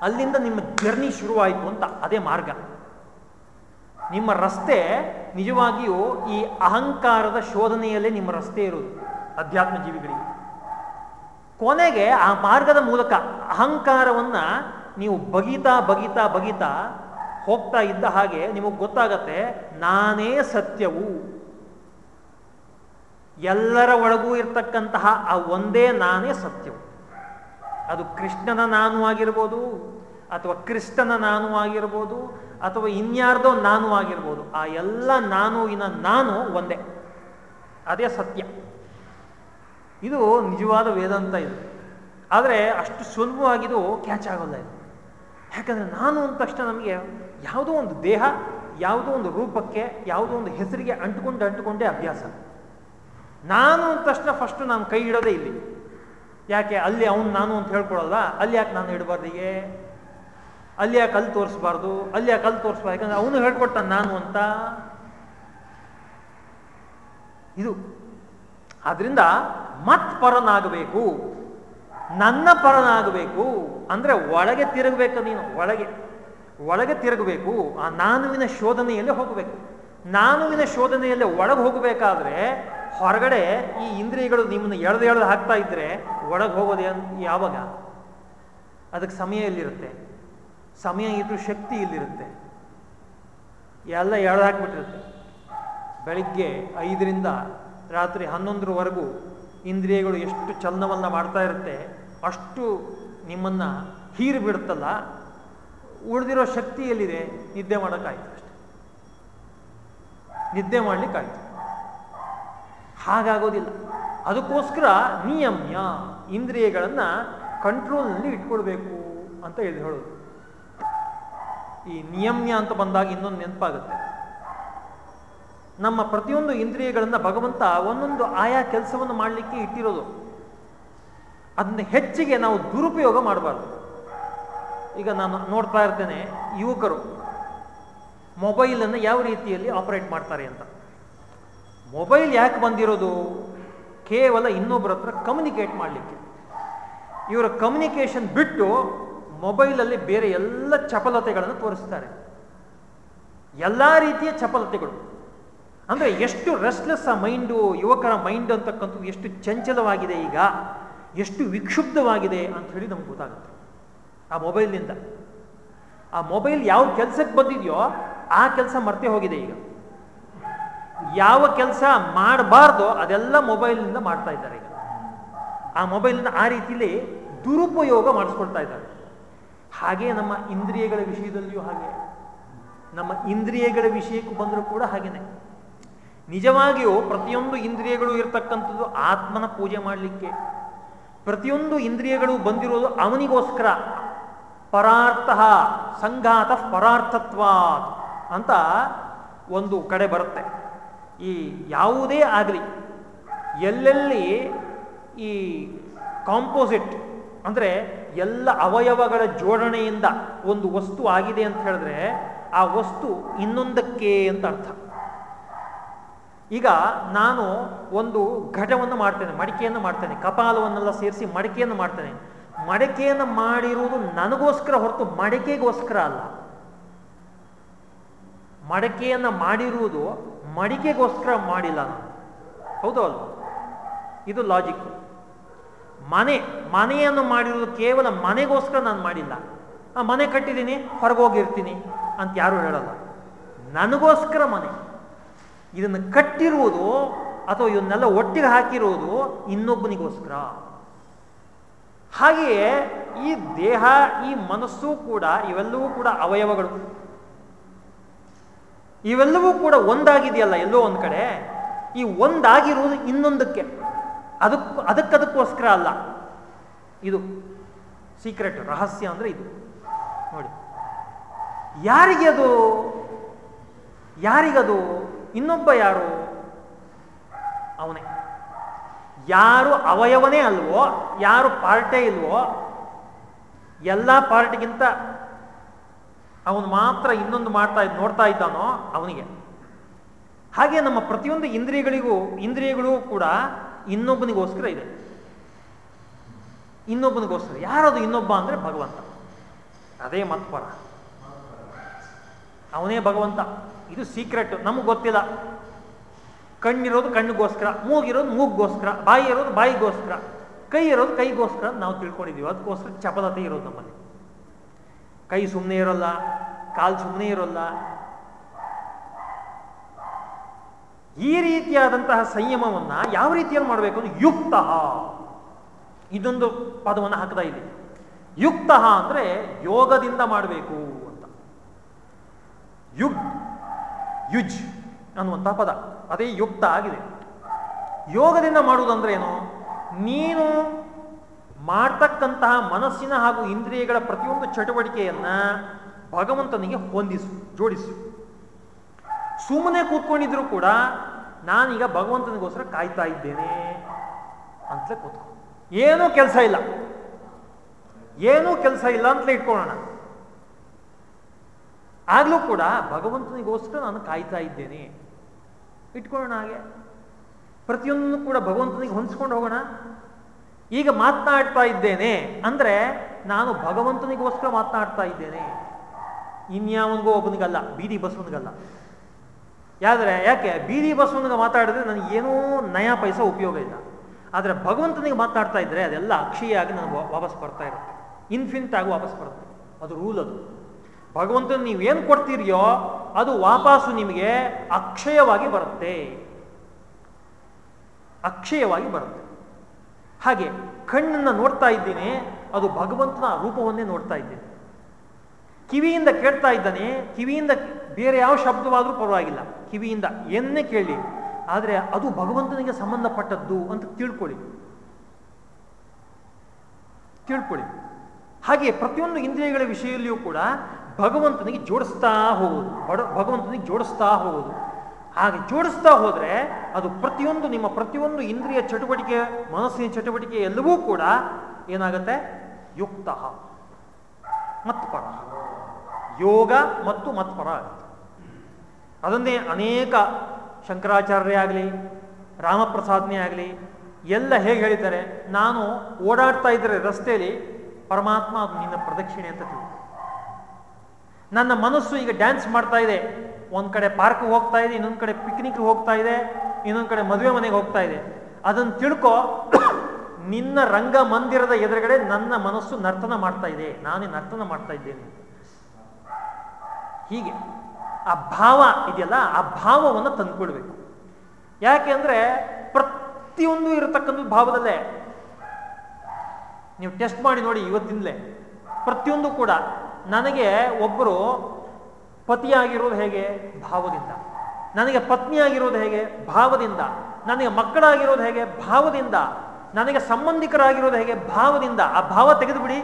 ಅಲ್ಲಿಂದ ನಿಮ್ಮ ಜರ್ನಿ ಶುರುವಾಯಿತು ಅಂತ ಅದೇ ಮಾರ್ಗ. ನಿಮ್ಮ ರಸ್ತೆ ನಿಜವಾಗಿಯೂ ಈ ಅಹಂಕಾರದ ಶೋಧನೆಯಲ್ಲೇ ನಿಮ್ಮ ರಸ್ತೆ ಇರೋದು ಅಧ್ಯಾತ್ಮ ಜೀವಿಗಳಿಗೆ ಕೊನೆಗೆ ಆ ಮಾರ್ಗದ ಮೂಲಕ ಅಹಂಕಾರವನ್ನ ನೀವು ಬಗಿತಾ ಬಗಿತಾ ಬಗಿತಾ ಹೋಗ್ತಾ ಇದ್ದ ಹಾಗೆ ನಿಮಗೆ ಗೊತ್ತಾಗತ್ತೆ, ನಾನೇ ಸತ್ಯವು. ಎಲ್ಲರ ಒಳಗೂ ಇರ್ತಕ್ಕಂತಹ ಆ ಒಂದೇ ನಾನೇ ಸತ್ಯವು. ಅದು ಕೃಷ್ಣನ ನಾನು ಆಗಿರ್ಬೋದು, ಅಥವಾ ಕೃಷ್ಣನ ನಾನು ಆಗಿರ್ಬೋದು, ಅಥವಾ ಇನ್ಯಾರ್ದೋ ನಾನು ಆಗಿರ್ಬೋದು, ಆ ಎಲ್ಲ ನಾನುವಿನ ನಾನು ಒಂದೇ. ಅದೇ ಸತ್ಯ. ಇದು ನಿಜವಾದ ವೇದಾಂತ ಇದು. ಆದರೆ ಅಷ್ಟು ಸುಲಭವಾಗಿದು ಕ್ಯಾಚ್ ಆಗೋಲ್ಲ ಇದು. ಯಾಕಂದರೆ ನಾನು ಅಂದ ತಕ್ಷಣ ನಮಗೆ ಯಾವುದೋ ಒಂದು ದೇಹ, ಯಾವುದೋ ಒಂದು ರೂಪಕ್ಕೆ, ಯಾವುದೋ ಒಂದು ಹೆಸರಿಗೆ ಅಂಟುಕೊಂಡು ಅಂಟುಕೊಂಡೇ ಅಭ್ಯಾಸ. ನಾನು ಅಂದ ತಕ್ಷಣ ಫಸ್ಟು ನಾನು ಕೈ ಇಡೋದೇ ಇಲ್ಲಿ. ಯಾಕೆ? ಅಲ್ಲಿ ಅವನು ನಾನು ಅಂತ ಹೇಳ್ಕೊಡಲ್ಲ ಅಲ್ಲಿ ಯಾಕೆ ನಾನು ಇಡಬಾರ್ದು ಹೀಗೆ? ಅಲ್ಲಿ ಯಾಕೆ ಅಲ್ಲಿ ತೋರಿಸ್ಬಾರ್ದು? ಅಲ್ಲಿ ಯಾಕೆ ಅಲ್ಲಿ ತೋರಿಸ್ಬಾರ್ದು? ಯಾಕಂದ್ರೆ ಅವನು ಹೇಳ್ಕೊಡ್ತಾನೆ ನಾನು ಅಂತ. ಇದು ಆದ್ರಿಂದ ಮತ್ ಪರನಾಗಬೇಕು, ನನ್ನ ಪರನಾಗಬೇಕು, ಅಂದ್ರೆ ಒಳಗೆ ತಿರುಗಬೇಕು ನೀನು, ಒಳಗೆ ಒಳಗೆ ತಿರುಗಬೇಕು, ಆ ನಾನುವಿನ ಶೋಧನೆಯಲ್ಲೇ ಹೋಗಬೇಕು. ನಾನುವಿನ ಶೋಧನೆಯಲ್ಲೇ ಒಳಗೆ ಹೋಗಬೇಕಾದ್ರೆ ಹೊರಗಡೆ ಈ ಇಂದ್ರಿಯಗಳು ನಿಮ್ಮನ್ನು ಎಳೆದು ಎಳೆದು ಹಾಕ್ತಾ ಇದ್ರೆ ಒಳಗೆ ಹೋಗೋದು ಯಾವಾಗ? ಅದಕ್ಕೆ ಸಮಯ ಇಲ್ಲಿರುತ್ತೆ ಸಮಯ ಇದ್ರೂ ಶಕ್ತಿ ಇಲ್ಲಿರುತ್ತೆ ಎಲ್ಲ ಎಳೆದು ಹಾಕ್ಬಿಟ್ಟಿರುತ್ತೆ. ಬೆಳಿಗ್ಗೆ ಐದರಿಂದ ರಾತ್ರಿ ಹನ್ನೊಂದರವರೆಗೂ ಇಂದ್ರಿಯಗಳು ಎಷ್ಟು ಚಲನವನ್ನು ಮಾಡ್ತಾ ಇರುತ್ತೆ, ಅಷ್ಟು ನಿಮ್ಮನ್ನು ಹೀರು ಬಿಡುತ್ತಲ್ಲ, ಉಳಿದಿರೋ ಶಕ್ತಿ ಎಲ್ಲಿದೆ? ನಿದ್ದೆ ಮಾಡೋಕ್ಕಾಯ್ತು ಅಷ್ಟೆ. ನಿದ್ದೆ ಮಾಡಲಿಕ್ಕಾಯ್ತು. ಹಾಗಾಗೋದಿಲ್ಲ. ಅದಕ್ಕೋಸ್ಕರ ನಿಯಮ್ಯ ಇಂದ್ರಿಯಗಳನ್ನು ಕಂಟ್ರೋಲ್ನಲ್ಲಿ ಇಟ್ಕೊಳ್ಬೇಕು ಅಂತ ಹೇಳಿ ಹೇಳೋದು ಈ ನಿಯಮ್ಯ ಅಂತ ಬಂದಾಗ ಇನ್ನೊಂದು ನೆನಪಾಗುತ್ತೆ. ನಮ್ಮ ಪ್ರತಿಯೊಂದು ಇಂದ್ರಿಯಗಳನ್ನು ಭಗವಂತ ಒಂದೊಂದು ಆಯಾ ಕೆಲಸವನ್ನು ಮಾಡಲಿಕ್ಕೆ ಇಟ್ಟಿರೋದು. ಅದನ್ನ ಹೆಚ್ಚಿಗೆ ನಾವು ದುರುಪಯೋಗ ಮಾಡಬಾರ್ದು. ಈಗ ನಾನು ನೋಡ್ತಾ ಇರ್ತೇನೆ, ಯುವಕರು ಮೊಬೈಲನ್ನು ಯಾವ ರೀತಿಯಲ್ಲಿ ಆಪರೇಟ್ ಮಾಡ್ತಾರೆ ಅಂತ. ಮೊಬೈಲ್ ಯಾಕೆ ಬಂದಿರೋದು? ಕೇವಲ ಇನ್ನೊಬ್ಬರ ಹತ್ರ ಕಮ್ಯುನಿಕೇಟ್ ಮಾಡಲಿಕ್ಕೆ. ಇವರ ಕಮ್ಯುನಿಕೇಶನ್ ಬಿಟ್ಟು ಮೊಬೈಲಲ್ಲಿ ಬೇರೆ ಎಲ್ಲ ಚಪಲತೆಗಳನ್ನು ತೋರಿಸ್ತಾರೆ. ಎಲ್ಲ ರೀತಿಯ ಚಪಲತೆಗಳು. ಅಂದರೆ ಎಷ್ಟು ರೆಸ್ಟ್ಲೆಸ್ ಆ ಮೈಂಡು ಯುವಕರ ಮೈಂಡ್ ಅಂತಕ್ಕಂಥದ್ದು ಎಷ್ಟು ಚಂಚಲವಾಗಿದೆ ಈಗ, ಎಷ್ಟು ವಿಕ್ಷುಬ್ಧವಾಗಿದೆ ಅಂತ ಹೇಳಿ ನಮ್ಗೆ ಗೊತ್ತಾಗುತ್ತೆ. ಆ ಮೊಬೈಲ್ನಿಂದ ಆ ಮೊಬೈಲ್ ಯಾವ ಕೆಲಸಕ್ಕೆ ಬಂದಿದೆಯೋ ಆ ಕೆಲಸ ಮರ್ತೆ ಹೋಗಿದೆ ಈಗ. ಯಾವ ಕೆಲಸ ಮಾಡಬಾರ್ದೋ ಅದೆಲ್ಲ ಮೊಬೈಲ್ನಿಂದ ಮಾಡ್ತಾ ಇದ್ದಾರೆ ಈಗ. ಆ ಮೊಬೈಲ್ನ ಆ ರೀತಿಯಲ್ಲಿ ದುರುಪಯೋಗ ಮಾಡಿಸ್ಕೊಳ್ತಾ ಇದ್ದಾರೆ. ಹಾಗೆ ನಮ್ಮ ಇಂದ್ರಿಯಗಳ ವಿಷಯದಲ್ಲಿಯೂ ಹಾಗೆ. ನಮ್ಮ ಇಂದ್ರಿಯಗಳ ವಿಷಯಕ್ಕೂ ಬಂದರೂ ಕೂಡ ಹಾಗೇನೆ. ನಿಜವಾಗಿಯೂ ಪ್ರತಿಯೊಂದು ಇಂದ್ರಿಯಗಳು ಇರತಕ್ಕಂಥದ್ದು ಆತ್ಮನ ಪೂಜೆ ಮಾಡಲಿಕ್ಕೆ. ಪ್ರತಿಯೊಂದು ಇಂದ್ರಿಯಗಳು ಬಂದಿರೋದು ಅವನಿಗೋಸ್ಕರ. ಪರಾರ್ಥ ಸಂಘಾತ ಪರಾರ್ಥತ್ವ ಅಂತ ಒಂದು ಕಡೆ ಬರುತ್ತೆ. ಈ ಯಾವುದೇ ಆಗಲಿ, ಎಲ್ಲೆಲ್ಲಿ ಈ ಕಾಂಪೋಸಿಟ್ ಅಂದರೆ ಎಲ್ಲ ಅವಯವಗಳ ಜೋಡಣೆಯಿಂದ ಒಂದು ವಸ್ತು ಆಗಿದೆ ಅಂತ ಹೇಳಿದ್ರೆ ಆ ವಸ್ತು ಇನ್ನೊಂದಕ್ಕೆ ಅಂತ ಅರ್ಥ. ಈಗ ನಾನು ಒಂದು ಘಟವನ್ನು ಮಾಡ್ತೇನೆ, ಮಡಿಕೆಯನ್ನು ಮಾಡ್ತೇನೆ, ಕಪಾಲವನ್ನೆಲ್ಲ ಸೇರಿಸಿ ಮಡಿಕೆಯನ್ನು ಮಾಡ್ತೇನೆ. ಮಡಿಕೆಯನ್ನು ಮಾಡಿರುವುದು ನನಗೋಸ್ಕರ ಹೊರತು ಮಡಿಕೆಗೋಸ್ಕರ ಅಲ್ಲ. ಮಡಕೆಯನ್ನು ಮಾಡಿರುವುದು ಮಡಿಕೆಗೋಸ್ಕರ ಮಾಡಿಲ್ಲ ನಾನು. ಹೌದು ಅಲ್ವ? ಇದು ಲಾಜಿಕ್ ಮನೆ, ಮನೆಯನ್ನು ಮಾಡಿರುವುದು ಕೇವಲ ಮನೆಗೋಸ್ಕರ ನಾನು ಮಾಡಿಲ್ಲ. ಮನೆ ಕಟ್ಟಿದ್ದೀನಿ, ಹೊರಗೋಗಿರ್ತೀನಿ ಅಂತ ಯಾರು ಹೇಳಲ್ಲ. ನನಗೋಸ್ಕರ ಮನೆ. ಇದನ್ನು ಕಟ್ಟಿರುವುದು ಅಥವಾ ಇವನ್ನೆಲ್ಲ ಒಟ್ಟಿಗೆ ಹಾಕಿರುವುದು ಇನ್ನೊಬ್ಬನಿಗೋಸ್ಕರ. ಹಾಗೆಯೇ ಈ ದೇಹ, ಈ ಮನಸ್ಸು ಕೂಡ ಇವೆಲ್ಲವೂ ಕೂಡ ಅವಯವಗಳು. ಇವೆಲ್ಲವೂ ಕೂಡ ಒಂದಾಗಿದೆಯಲ್ಲ ಎಲ್ಲೋ ಒಂದು ಕಡೆ. ಈ ಒಂದಾಗಿರುವುದು ಇನ್ನೊಂದಕ್ಕೆ. ಅದಕ್ಕೂ ಅದಕ್ಕದಕ್ಕೋಸ್ಕರ ಅಲ್ಲ. ಇದು ಸೀಕ್ರೆಟ್ ರಹಸ್ಯ ಅಂದರೆ ಇದು. ನೋಡಿ. ಯಾರಿಗೆ ಅದು ಯಾರಿಗದು? ಇನ್ನೊಬ್ಬ ಯಾರು? ಅವನೇ. ಯಾರು ಅವಯವನೇ ಅಲ್ವೋ, ಯಾರು ಪಾರ್ಟೇ ಇಲ್ವೋ, ಎಲ್ಲ ಪಾರ್ಟಿಗಿಂತ ಅವನು ಮಾತ್ರ ಇನ್ನೊಂದು ಮಾಡ್ತಾ ಇದ್, ನೋಡ್ತಾ ಇದ್ದಾನೋ ಅವನಿಗೆ. ಹಾಗೆ ನಮ್ಮ ಪ್ರತಿಯೊಂದು ಇಂದ್ರಿಯಗಳಿಗೂ, ಇಂದ್ರಿಯಗಳು ಕೂಡ ಇನ್ನೊಬ್ಬನಿಗೋಸ್ಕರ ಇದೆ. ಇನ್ನೊಬ್ಬನಿಗೋಸ್ಕರ. ಯಾರದು ಇನ್ನೊಬ್ಬ ಅಂದ್ರೆ ಭಗವಂತ. ಅದೇ ಮತ್ಪರ. ಅವನೇ ಭಗವಂತ. ಇದು ಸೀಕ್ರೆಟ್ ನಮಗೆ ಗೊತ್ತಿಲ್ಲ. ಕಣ್ಣಿರೋದು ಕಣ್ಣಿಗೋಸ್ಕರ, ಮೂಗಿರೋದು ಮೂಗಿಗೋಸ್ಕರ ಬಾಯಿ ಇರೋದು ಬಾಯಿಗೋಸ್ಕರ ಕೈ ಇರೋದು ಕೈಗೋಸ್ಕರ ನಾವು ತಿಳ್ಕೊಂಡಿದ್ದೀವಿ ಅದಕ್ಕೋಸ್ಕರ ಚಪಲತೆ ಇರೋದು ನಮ್ಮಲ್ಲಿ. ಕೈ ಸುಮ್ಮನೆ ಇರೋಲ್ಲ, ಕಾಲು ಸುಮ್ಮನೆ ಇರೋಲ್ಲ. ಈ ರೀತಿಯಾದಂತಹ ಸಂಯಮವನ್ನ ಯಾವ ರೀತಿಯಲ್ಲಿ ಮಾಡಬೇಕು ಅಂದ್ರೆ ಯುಕ್ತ. ಇದೊಂದು ಪದವನ್ನು ಹಾಕ್ತಾ ಇದೆ ಯುಕ್ತ ಅಂದ್ರೆ ಯೋಗದಿಂದ ಮಾಡಬೇಕು ಅಂತ. ಯುಗ್ ಯುಜ್ ಅನ್ನುವಂಥ ಪದ. ಅದೇ ಯುಕ್ತ ಆಗಿದೆ. ಯೋಗದಿಂದ ಮಾಡುವುದಂದ್ರೆ ಏನು ನೀನು ಮಾಡ್ತಕ್ಕಂತಹ ಮನಸ್ಸಿನ ಹಾಗೂ ಇಂದ್ರಿಯಗಳ ಪ್ರತಿಯೊಂದು ಚಟುವಟಿಕೆಯನ್ನ ಭಗವಂತನಿಗೆ ಹೊಂದಿಸು, ಜೋಡಿಸು. ಸುಮ್ಮನೆ ಕೂತ್ಕೊಂಡಿದ್ರು ಕೂಡ ನಾನೀಗ ಭಗವಂತನಿಗೋಸ್ಕರ ಕಾಯ್ತಾ ಇದ್ದೇನೆ ಅಂತಲೇ ಕೂತ್ಕೊ. ಏನೂ ಕೆಲಸ ಇಲ್ಲ. ಏನೂ ಕೆಲಸ ಇಲ್ಲ ಅಂತಲೇ ಇಟ್ಕೊಳ್ಳೋಣ. ಆಗ್ಲೂ ಕೂಡ ಭಗವಂತನಿಗೋಸ್ಕರ ನಾನು ಕಾಯ್ತಾ ಇದ್ದೇನೆ. ಇಟ್ಕೊಳ್ಳೋಣ ಹಾಗೆ. ಪ್ರತಿಯೊಂದನ್ನು ಕೂಡ ಭಗವಂತನಿಗೆ ಹೊಂದಿಸ್ಕೊಂಡು ಹೋಗೋಣ. ಈಗ ಮಾತನಾಡ್ತಾ ಇದ್ದೇನೆ. ಅಂದ್ರೆ ನಾನು ಭಗವಂತನಿಗೋಸ್ಕರ ಮಾತನಾಡ್ತಾ ಇದ್ದೇನೆ. ಇನ್ಯಾವನಿಗೋ ಒಬ್ಬನಿಗಲ್ಲ, ಬೀದಿ ಬಸವನಿಗಲ್ಲ. ಯಾದರೆ ಯಾಕೆ? ಬೀದಿ ಬಸವನಿಗೆ ಮಾತಾಡಿದ್ರೆ ನನಗೆ ಏನೂ ನಯಾ ಪೈಸ ಉಪಯೋಗ ಇಲ್ಲ. ಆದರೆ ಭಗವಂತನಿಗೆ ಮಾತಾಡ್ತಾ ಇದ್ದರೆ ಅದೆಲ್ಲ ಅಕ್ಷಯ ಆಗಿ ನನಗೆ ವಾಪಸ್ ಬರ್ತಾ ಇರುತ್ತೆ. ಇನ್ಫಿನಿಟ್ ಆಗಿ ವಾಪಸ್ ಬರುತ್ತೆ. ಅದು ರೂಲ್ ಅದು. ಭಗವಂತನ ನೀವು ಏನು ಕೊಡ್ತೀರಿಯೋ ಅದು ವಾಪಸ್ಸು ನಿಮಗೆ ಅಕ್ಷಯವಾಗಿ ಬರುತ್ತೆ. ಅಕ್ಷಯವಾಗಿ ಬರುತ್ತೆ. ಹಾಗೆ ಕಣ್ಣನ್ನು ನೋಡ್ತಾ ಇದ್ದೀನಿ, ಅದು ಭಗವಂತನ ರೂಪವನ್ನೇ ನೋಡ್ತಾ ಇದ್ದೇನೆ. ಕಿವಿಯಿಂದ ಕೇಳ್ತಾ ಇದ್ದಾನೆ, ಕಿವಿಯಿಂದ ಬೇರೆ ಯಾವ ಶಬ್ದವಾದರೂ ಪರವಾಗಿಲ್ಲ. ಕಿವಿಯಿಂದ ಏನೇ ಕೇಳಿ, ಆದರೆ ಅದು ಭಗವಂತನಿಗೆ ಸಂಬಂಧಪಟ್ಟದ್ದು ಅಂತ ತಿಳ್ಕೊಳ್ಳಿ. ತಿಳ್ಕೊಳ್ಳಿ. ಹಾಗೆ ಪ್ರತಿಯೊಂದು ಇಂದ್ರಿಯಗಳ ವಿಷಯದಲ್ಲಿಯೂ ಕೂಡ ಭಗವಂತನಿಗೆ ಜೋಡಿಸ್ತಾ ಹೋಗೋದು. ಬಡ ಭಗವಂತನಿಗೆ ಜೋಡಿಸ್ತಾ ಹೋಗೋದು. ಹಾಗೆ ಜೋಡಿಸ್ತಾ ಹೋದರೆ ಅದು ಪ್ರತಿಯೊಂದು ನಿಮ್ಮ ಪ್ರತಿಯೊಂದು ಇಂದ್ರಿಯ ಚಟುವಟಿಕೆ, ಮನಸ್ಸಿನ ಚಟುವಟಿಕೆ ಎಲ್ಲವೂ ಕೂಡ ಏನಾಗುತ್ತೆ? ಯುಕ್ತ. ಮತ್ಪರ. ಯೋಗ ಮತ್ತು ಮತ್ಪರ ಆಗುತ್ತೆ. ಅದನ್ನೇ ಅನೇಕ ಶಂಕರಾಚಾರ್ಯ ಆಗಲಿ, ರಾಮಪ್ರಸಾದ್ನೇ ಆಗಲಿ, ಎಲ್ಲ ಹೇಗೆ ಹೇಳಿದ್ದಾರೆ? ನಾನು ಓಡಾಡ್ತಾ ಇದ್ದರೆ ರಸ್ತೆಯಲ್ಲಿ ಪರಮಾತ್ಮ ಅದು ನಿನ್ನ ಪ್ರದಕ್ಷಿಣೆ ಅಂತ ತಿಳಿ ನನ್ನ ಮನಸ್ಸು ಈಗ ಡ್ಯಾನ್ಸ್ ಮಾಡ್ತಾ ಇದೆ. ಒಂದು ಕಡೆ ಪಾರ್ಕ್ ಹೋಗ್ತಾ ಇದೆ, ಇನ್ನೊಂದು ಕಡೆ ಪಿಕ್ನಿಕ್ ಹೋಗ್ತಾ ಇದೆ, ಇನ್ನೊಂದು ಕಡೆ ಮದುವೆ ಮನೆಗೆ ಹೋಗ್ತಾ ಇದೆ. ಅದನ್ನು ತಿಳ್ಕೊ, ನಿನ್ನ ರಂಗ ಮಂದಿರದ ಎದುರುಗಡೆ ನನ್ನ ಮನಸ್ಸು ನರ್ತನ ಮಾಡ್ತಾ ಇದೆ. ನಾನೇ ನರ್ತನ ಮಾಡ್ತಾ ಇದ್ದೇನೆ. ಹೀಗೆ ಆ ಭಾವ ಇದೆಯಲ್ಲ, ಆ ಭಾವವನ್ನು ತಂದುಕೊಡ್ಬೇಕು. ಯಾಕೆ ಅಂದರೆ ಪ್ರತಿಯೊಂದು ಇರತಕ್ಕಂಥ ಭಾವದಲ್ಲೇ, ನೀವು ಟೆಸ್ಟ್ ಮಾಡಿ ನೋಡಿ ಇವತ್ತಿಂದಲೇ, ಪ್ರತಿಯೊಂದು ಕೂಡ ನನಗೆ ಒಬ್ಬರು ಪತಿಯಾಗಿರೋದು ಹೇಗೆ? ಭಾವದಿಂದ. ನನಗೆ ಪತ್ನಿಯಾಗಿರೋದು ಹೇಗೆ? ಭಾವದಿಂದ. ನನಗೆ ಮಕ್ಕಳಾಗಿರೋದು ಹೇಗೆ? ಭಾವದಿಂದ. ನನಗೆ ಸಂಬಂಧಿಕರಾಗಿರೋದು ಹೇಗೆ? ಭಾವದಿಂದ. ಆ ಭಾವ ತೆಗೆದುಬಿಡಿ.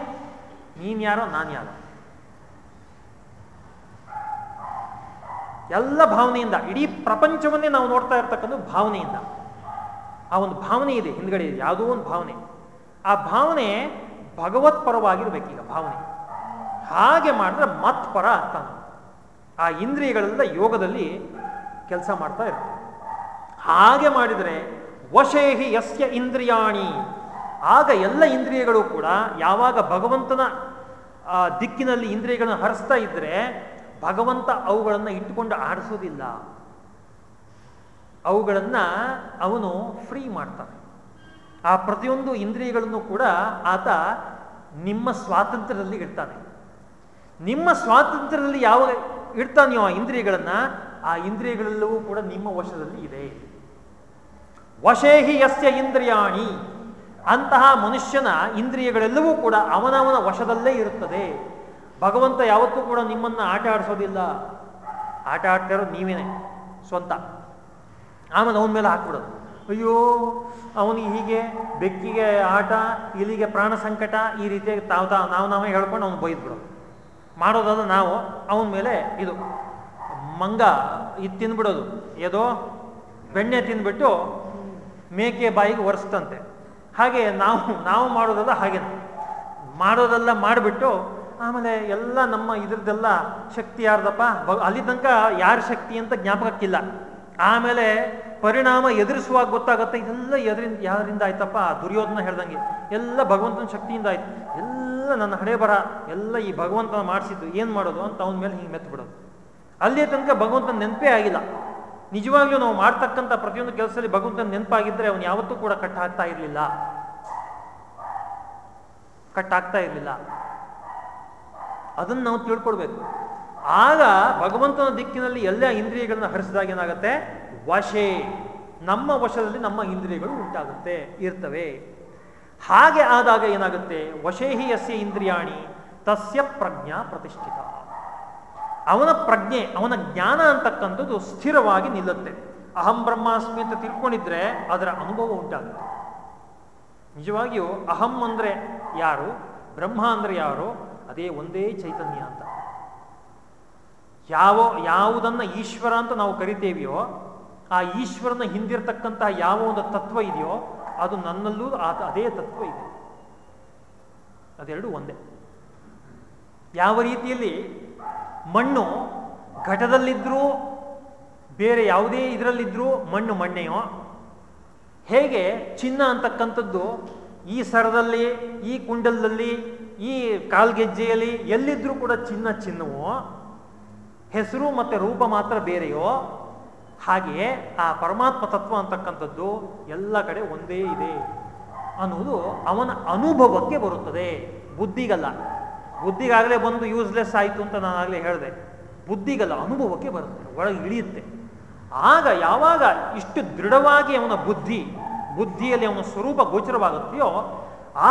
ನೀನ್ ಯಾರೋ, ನಾನು ಯಾರೋ. ಎಲ್ಲ ಭಾವನೆಯಿಂದ, ಇಡೀ ಪ್ರಪಂಚವನ್ನೇ ನಾವು ನೋಡ್ತಾ ಇರ್ತಕ್ಕಂಥ ಭಾವನೆಯಿಂದ. ಆ ಒಂದು ಭಾವನೆ ಇದೆ, ಹಿಂದ್ಗಡೆ ಇದೆ, ಯಾವುದೋ ಒಂದು ಭಾವನೆ. ಆ ಭಾವನೆ ಭಗವತ್ ಪರವಾಗಿರ್ಬೇಕೀಗ ಭಾವನೆ. ಹಾಗೆ ಮಾಡಿದ್ರೆ ಮತ್ಪರ ಆಗ್ತಾನೆ ಆ ಇಂದ್ರಿಯಗಳೆಲ್ಲ ಯೋಗದಲ್ಲಿ ಕೆಲಸ ಮಾಡ್ತಾ ಇರ್ತದೆ ಹಾಗೆ ಮಾಡಿದರೆ ವಶೇಹಿ ಯಸ್ಯ ಇಂದ್ರಿಯಾಣಿ. ಆಗ ಎಲ್ಲ ಇಂದ್ರಿಯಗಳು ಕೂಡ ಯಾವಾಗ ಭಗವಂತನ ದಿಕ್ಕಿನಲ್ಲಿ ಇಂದ್ರಿಯಗಳನ್ನು ಹರಿಸ್ತಾ ಇದ್ರೆ ಭಗವಂತ ಅವುಗಳನ್ನು ಇಟ್ಟುಕೊಂಡು ಆಡಿಸೋದಿಲ್ಲ. ಅವುಗಳನ್ನು ಅವನು ಫ್ರೀ ಮಾಡ್ತಾನೆ. ಆ ಪ್ರತಿಯೊಂದು ಇಂದ್ರಿಯಗಳನ್ನು ಕೂಡ ಆತ ನಿಮ್ಮ ಸ್ವಾತಂತ್ರ್ಯದಲ್ಲಿ ಇಡ್ತಾನೆ. ನಿಮ್ಮ ಸ್ವಾತಂತ್ರ್ಯದಲ್ಲಿ ಯಾವ ಇಡ್ತಾನೆಯೋ ಆ ಇಂದ್ರಿಯಗಳನ್ನ, ಆ ಇಂದ್ರಿಯಗಳೆಲ್ಲವೂ ಕೂಡ ನಿಮ್ಮ ವಶದಲ್ಲಿ ಇದೆ ವಶೇಹಿ ಯಸ್ಯ ಇಂದ್ರಿಯಾಣಿ. ಅಂತಹ ಮನುಷ್ಯನ ಇಂದ್ರಿಯಗಳೆಲ್ಲವೂ ಕೂಡ ಅವನವನ ವಶದಲ್ಲೇ ಇರುತ್ತದೆ. ಭಗವಂತ ಯಾವತ್ತೂ ಕೂಡ ನಿಮ್ಮನ್ನು ಆಟ ಆಡಿಸೋದಿಲ್ಲ. ಆಟ ಆಡ್ತಾ ಇರೋದು ನೀವೇನೆ, ಸ್ವಂತ. ಆಮೇಲೆ ಅವನ ಮೇಲೆ ಹಾಕ್ಬಿಡೋದು. ಅಯ್ಯೋ, ಅವನಿಗೆ ಹೀಗೆ ಬೆಕ್ಕಿಗೆ ಆಟ ಇಲ್ಲಿಗೆ ಪ್ರಾಣ ಸಂಕಟ ಈ ರೀತಿಯಾಗಿ ತಾವು ತಾವ ನಾವು ನಾವೇ ಹೇಳ್ಕೊಂಡು ಅವನು ಬೈದ್ಬಿಡೋದು. ಮಾಡೋದಾದ ನಾವು ಅವನ ಮೇಲೆ ಇದು ಮಂಗ ಇದು ತಿಂದ್ಬಿಡೋದು. ಏದೋ ಬೆಣ್ಣೆ ತಿಂದ್ಬಿಟ್ಟು ಮೇಕೆ ಬಾಯಿಗೆ ಒರೆಸ್ತಂತೆ. ಹಾಗೆ ನಾವು ನಾವು ಮಾಡೋದಲ್ಲ ಹಾಗೆ ಮಾಡೋದೆಲ್ಲ ಮಾಡಿಬಿಟ್ಟು ಆಮೇಲೆ ಎಲ್ಲ ನಮ್ಮ ಇದ್ರದ್ದೆಲ್ಲ ಶಕ್ತಿ ಯಾರ್ದಪ್ಪ? ಅಲ್ಲಿ ತನಕ ಯಾರ ಶಕ್ತಿ ಅಂತ ಜ್ಞಾಪಕಕ್ಕಿಲ್ಲ. ಆಮೇಲೆ ಪರಿಣಾಮ ಎದುರಿಸುವಾಗ ಗೊತ್ತಾಗುತ್ತೆ, ಇದೆಲ್ಲ ಎದರಿಂದ, ಯಾರಿಂದ ಆಯ್ತಪ್ಪ? ದುರ್ಯೋಧನ ಹೇಳ್ದಂಗೆ, ಎಲ್ಲ ಭಗವಂತನ ಶಕ್ತಿಯಿಂದ ಆಯ್ತು. ಎಲ್ಲ ನನ್ನ ಹಣೆ ಬರ, ಎಲ್ಲ ಈ ಭಗವಂತನ ಮಾಡಿಸಿದ್ದು, ಏನು ಮಾಡೋದು ಅಂತ ಅವನ ಮೇಲೆ ಹಿಂಗೆ ಮೆತ್ತು ಬಿಡೋದು. ಅಲ್ಲಿಯ ತನಕ ಭಗವಂತನ ನೆನಪೇ ಆಗಿಲ್ಲ. ನಿಜವಾಗ್ಲೂ ನಾವು ಮಾಡ್ತಕ್ಕಂಥ ಪ್ರತಿಯೊಂದು ಕೆಲಸದಲ್ಲಿ ಭಗವಂತನ ನೆನಪಾಗಿದ್ದರೆ ಅವನು ಯಾವತ್ತೂ ಕೂಡ ಕಟ್ಟಾಗ್ತಾ ಇರಲಿಲ್ಲ. ಕಟ್ಟಾಗ್ತಾ ಇರಲಿಲ್ಲ. ಅದನ್ನು ನಾವು ತಿಳ್ಕೊಳ್ಬೇಕು. ಆಗ ಭಗವಂತನ ದಿಕ್ಕಿನಲ್ಲಿ ಎಲ್ಲ ಇಂದ್ರಿಯಗಳನ್ನು ಹರಿಸಿದಾಗ ಏನಾಗುತ್ತೆ? ವಶೆ. ನಮ್ಮ ವಶದಲ್ಲಿ ನಮ್ಮ ಇಂದ್ರಿಯಗಳು ಉಂಟಾಗುತ್ತೆ, ಇರ್ತವೆ. ಹಾಗೆ ಆದಾಗ ಏನಾಗುತ್ತೆ? ವಶೇಹಿ ಯಸ್ಯ ಇಂದ್ರಿಯಾಣಿ, ತಸ್ಯ ಪ್ರಜ್ಞಾ ಪ್ರತಿಷ್ಠಿತ. ಅವನ ಪ್ರಜ್ಞೆ, ಅವನ ಜ್ಞಾನ ಅಂತಕ್ಕಂಥದ್ದು ಸ್ಥಿರವಾಗಿ ನಿಲ್ಲುತ್ತೆ. ಅಹಂ ಬ್ರಹ್ಮಾಸ್ಮಿ ಅಂತ ತಿಳ್ಕೊಂಡಿದ್ರೆ ಅದರ ಅನುಭವ ಉಂಟಾಗುತ್ತೆ. ನಿಜವಾಗಿಯೂ ಅಹಂ ಅಂದ್ರೆ ಯಾರು? ಬ್ರಹ್ಮ ಅಂದ್ರೆ ಯಾರು? ಅದೇ ಒಂದೇ ಚೈತನ್ಯ ಅಂತ. ಯಾವ, ಯಾವುದನ್ನು ಈಶ್ವರ ಅಂತ ನಾವು ಕರಿತೇವೆಯೋ, ಆ ಈಶ್ವರನ ಹಿಂದಿರ್ತಕ್ಕಂತಹ ಯಾವ ಒಂದು ತತ್ವ ಇದೆಯೋ, ಅದು ನನ್ನಲ್ಲೂ ಅದೇ ತತ್ವ ಇದೆ. ಅದೆರಡು ಒಂದೇ. ಯಾವ ರೀತಿಯಲ್ಲಿ ಮಣ್ಣು ಘಟದಲ್ಲಿದ್ದರೂ ಬೇರೆ ಯಾವುದೇ ಇದರಲ್ಲಿದ್ದರೂ ಮಣ್ಣು ಮಣ್ಣೆಯೋ, ಹೇಗೆ ಚಿನ್ನ ಅಂತಕ್ಕಂಥದ್ದು ಈ ಸರದಲ್ಲಿ, ಈ ಕುಂಡಲದಲ್ಲಿ, ಈ ಕಾಲ್ಗೆಜ್ಜೆಯಲ್ಲಿ ಎಲ್ಲಿದ್ರೂ ಕೂಡ ಚಿನ್ನ ಚಿನ್ನವೋ ಹೆಸರು ಮತ್ತು ರೂಪ ಮಾತ್ರ ಬೇರೆಯೋ ಹಾಗೆಯೇ ಆ ಪರಮಾತ್ಮ ತತ್ವ ಅಂತಕ್ಕಂಥದ್ದು ಎಲ್ಲ ಕಡೆ ಒಂದೇ ಇದೆ ಅನ್ನುವುದು ಅವನ ಅನುಭವಕ್ಕೆ ಬರುತ್ತದೆ. ಬುದ್ಧಿಗಲ್ಲ. ಬುದ್ಧಿಗಾಗಲೇ ಬಂದು ಯೂಸ್ಲೆಸ್ ಆಯಿತು ಅಂತ ನಾನು ಆಗಲೇ ಹೇಳಿದೆ. ಬುದ್ಧಿಗಲ್ಲ, ಅನುಭವಕ್ಕೆ ಬರುತ್ತೆ, ಒಳಗೆ ಇಳಿಯುತ್ತೆ. ಆಗ ಯಾವಾಗ ಇಷ್ಟು ದೃಢವಾಗಿ ಅವನ ಬುದ್ಧಿ, ಬುದ್ಧಿಯಲ್ಲಿ ಅವನ ಸ್ವರೂಪ ಗೋಚರವಾಗುತ್ತೆಯೋ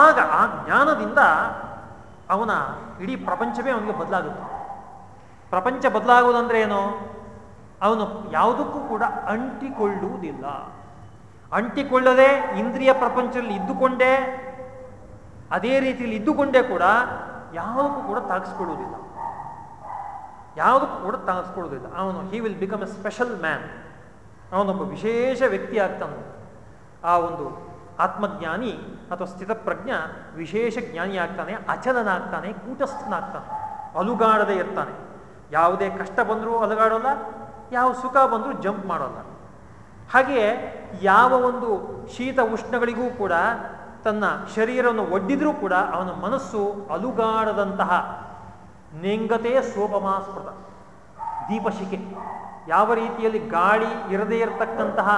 ಆಗ ಆ ಜ್ಞಾನದಿಂದ ಅವನ ಇಡೀ ಪ್ರಪಂಚವೇ ಅವನಿಗೆ ಬದಲಾಗುತ್ತೆ. ಪ್ರಪಂಚ ಬದಲಾಗುವುದಂದ್ರೆ ಏನು? ಅವನು ಯಾವುದಕ್ಕೂ ಕೂಡ ಅಂಟಿಕೊಳ್ಳುವುದಿಲ್ಲ. ಅಂಟಿಕೊಳ್ಳದೆ ಇಂದ್ರಿಯ ಪ್ರಪಂಚದಲ್ಲಿ ಇದ್ದುಕೊಂಡೇ, ಅದೇ ರೀತಿಯಲ್ಲಿ ಇದ್ದುಕೊಂಡೇ ಕೂಡ ಯಾವುದಕ್ಕೂ ಕೂಡ ತಾಗಿಸ್ಕೊಳ್ಳುವುದಿಲ್ಲ. ಯಾವುದಕ್ಕೂ ಕೂಡ ತಾಗಿಸ್ಕೊಳ್ಳುವುದಿಲ್ಲ. ಅವನು he will become a special man ಅವನೊಬ್ಬ ವಿಶೇಷ ವ್ಯಕ್ತಿ ಆಗ್ತಾನೆ ಆ ಒಂದು ಆತ್ಮಜ್ಞಾನಿ ಅಥವಾ ಸ್ಥಿತಪ್ರಜ್ಞ ವಿಶೇಷ ಜ್ಞಾನಿ ಆಗ್ತಾನೆ ಅಚಲನಾಗ್ತಾನೆ, ಕೂಟಸ್ಥನಾಗ್ತಾನೆ, ಅಲುಗಾಡದೆ ಇರ್ತಾನೆ. ಯಾವುದೇ ಕಷ್ಟ ಬಂದರೂ ಅಲುಗಾಡೋಲ್ಲ, ಯಾವ ಸುಖ ಬಂದರೂ ಜಂಪ್ ಮಾಡೋಲ್ಲ. ಹಾಗೆಯೇ ಯಾವ ಒಂದು ಶೀತ ಉಷ್ಣಗಳಿಗೂ ಕೂಡ ತನ್ನ ಶರೀರವನ್ನು ಒಡ್ಡಿದ್ರೂ ಕೂಡ ಅವನ ಮನಸ್ಸು ಅಲುಗಾಡದಂತಹ ನೆಂಗತೆಯ ಸೋಪಮಾಸ್ಪದ ದೀಪಶಿಕೆ ಯಾವ ರೀತಿಯಲ್ಲಿ ಗಾಳಿ ಇರದೇ ಇರತಕ್ಕಂತಹ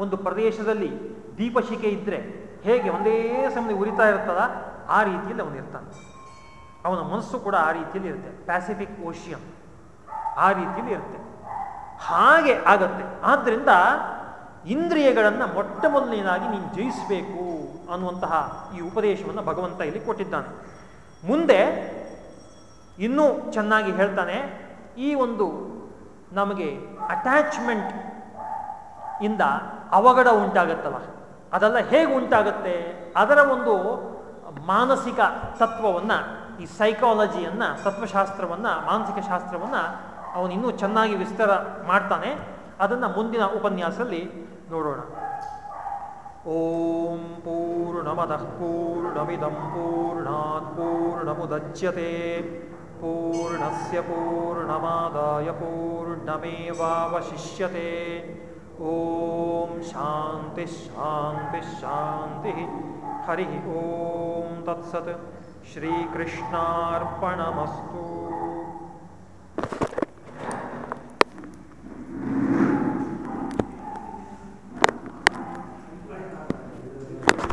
ಒಂದು ಪ್ರದೇಶದಲ್ಲಿ ದೀಪಶಿಕೆ ಇದ್ದರೆ ಹೇಗೆ ಒಂದೇ ಸಮಯ ಉರಿತಾ ಇರ್ತದ ಆ ರೀತಿಯಲ್ಲಿ ಅವನಿರ್ತಾನೆ. ಅವನ ಮನಸ್ಸು ಕೂಡ ಆ ರೀತಿಯಲ್ಲಿ ಇರುತ್ತೆ. ಪ್ಯಾಸಿಫಿಕ್ ಓಷಿಯನ್ ಆ ರೀತಿಯಲ್ಲಿ ಇರುತ್ತೆ. ಹಾಗೆ ಆಗತ್ತೆ. ಆದ್ದರಿಂದ ಇಂದ್ರಿಯಗಳನ್ನು ಮೊಟ್ಟ ಮೊದಲನೇದಾಗಿ ನೀನು ಜಯಿಸಬೇಕು ಅನ್ನುವಂತಹ ಈ ಉಪದೇಶವನ್ನು ಭಗವಂತ ಇಲ್ಲಿ ಕೊಟ್ಟಿದ್ದಾನೆ. ಮುಂದೆ ಇನ್ನೂ ಚೆನ್ನಾಗಿ ಹೇಳ್ತಾನೆ, ಈ ಒಂದು ನಮಗೆ ಅಟ್ಯಾಚ್ಮೆಂಟ್ ಇಂದ ಅವಘಡ ಉಂಟಾಗತ್ತಲ್ಲ. ಅದೆಲ್ಲ ಹೇಗೆ ಉಂಟಾಗುತ್ತೆ? ಅದರ ಒಂದು ಮಾನಸಿಕ ತತ್ವವನ್ನು ಈ ಸೈಕಾಲಜಿಯನ್ನು ತತ್ವಶಾಸ್ತ್ರವನ್ನು, ಮಾನಸಿಕ ಶಾಸ್ತ್ರವನ್ನು ಅವನು ಇನ್ನೂ ಚೆನ್ನಾಗಿ ವಿಸ್ತಾರ ಮಾಡ್ತಾನೆ. ಅದನ್ನು ಮುಂದಿನ ಉಪನ್ಯಾಸದಲ್ಲಿ ನೋಡೋಣ. ಓಂ ಪೂರ್ಣಮದಃ ಪೂರ್ಣಮಿದಂ ಪೂರ್ಣಾತ್ ಪೂರ್ಣಮುದಚ್ಯತೆ. ಪೂರ್ಣಸ್ಯ ಪೂರ್ಣಮಾದಾಯ ಪೂರ್ಣಮೇವಾವಶಿಷ್ಯತೆ. ಓಂ ಶಾಂತಿ ಶಾಂತಿ ಶಾಂತಿ ಹರಿ. ಓಂ ತತ್ಸತ್. श्रीकृष्णार्पणमस्तु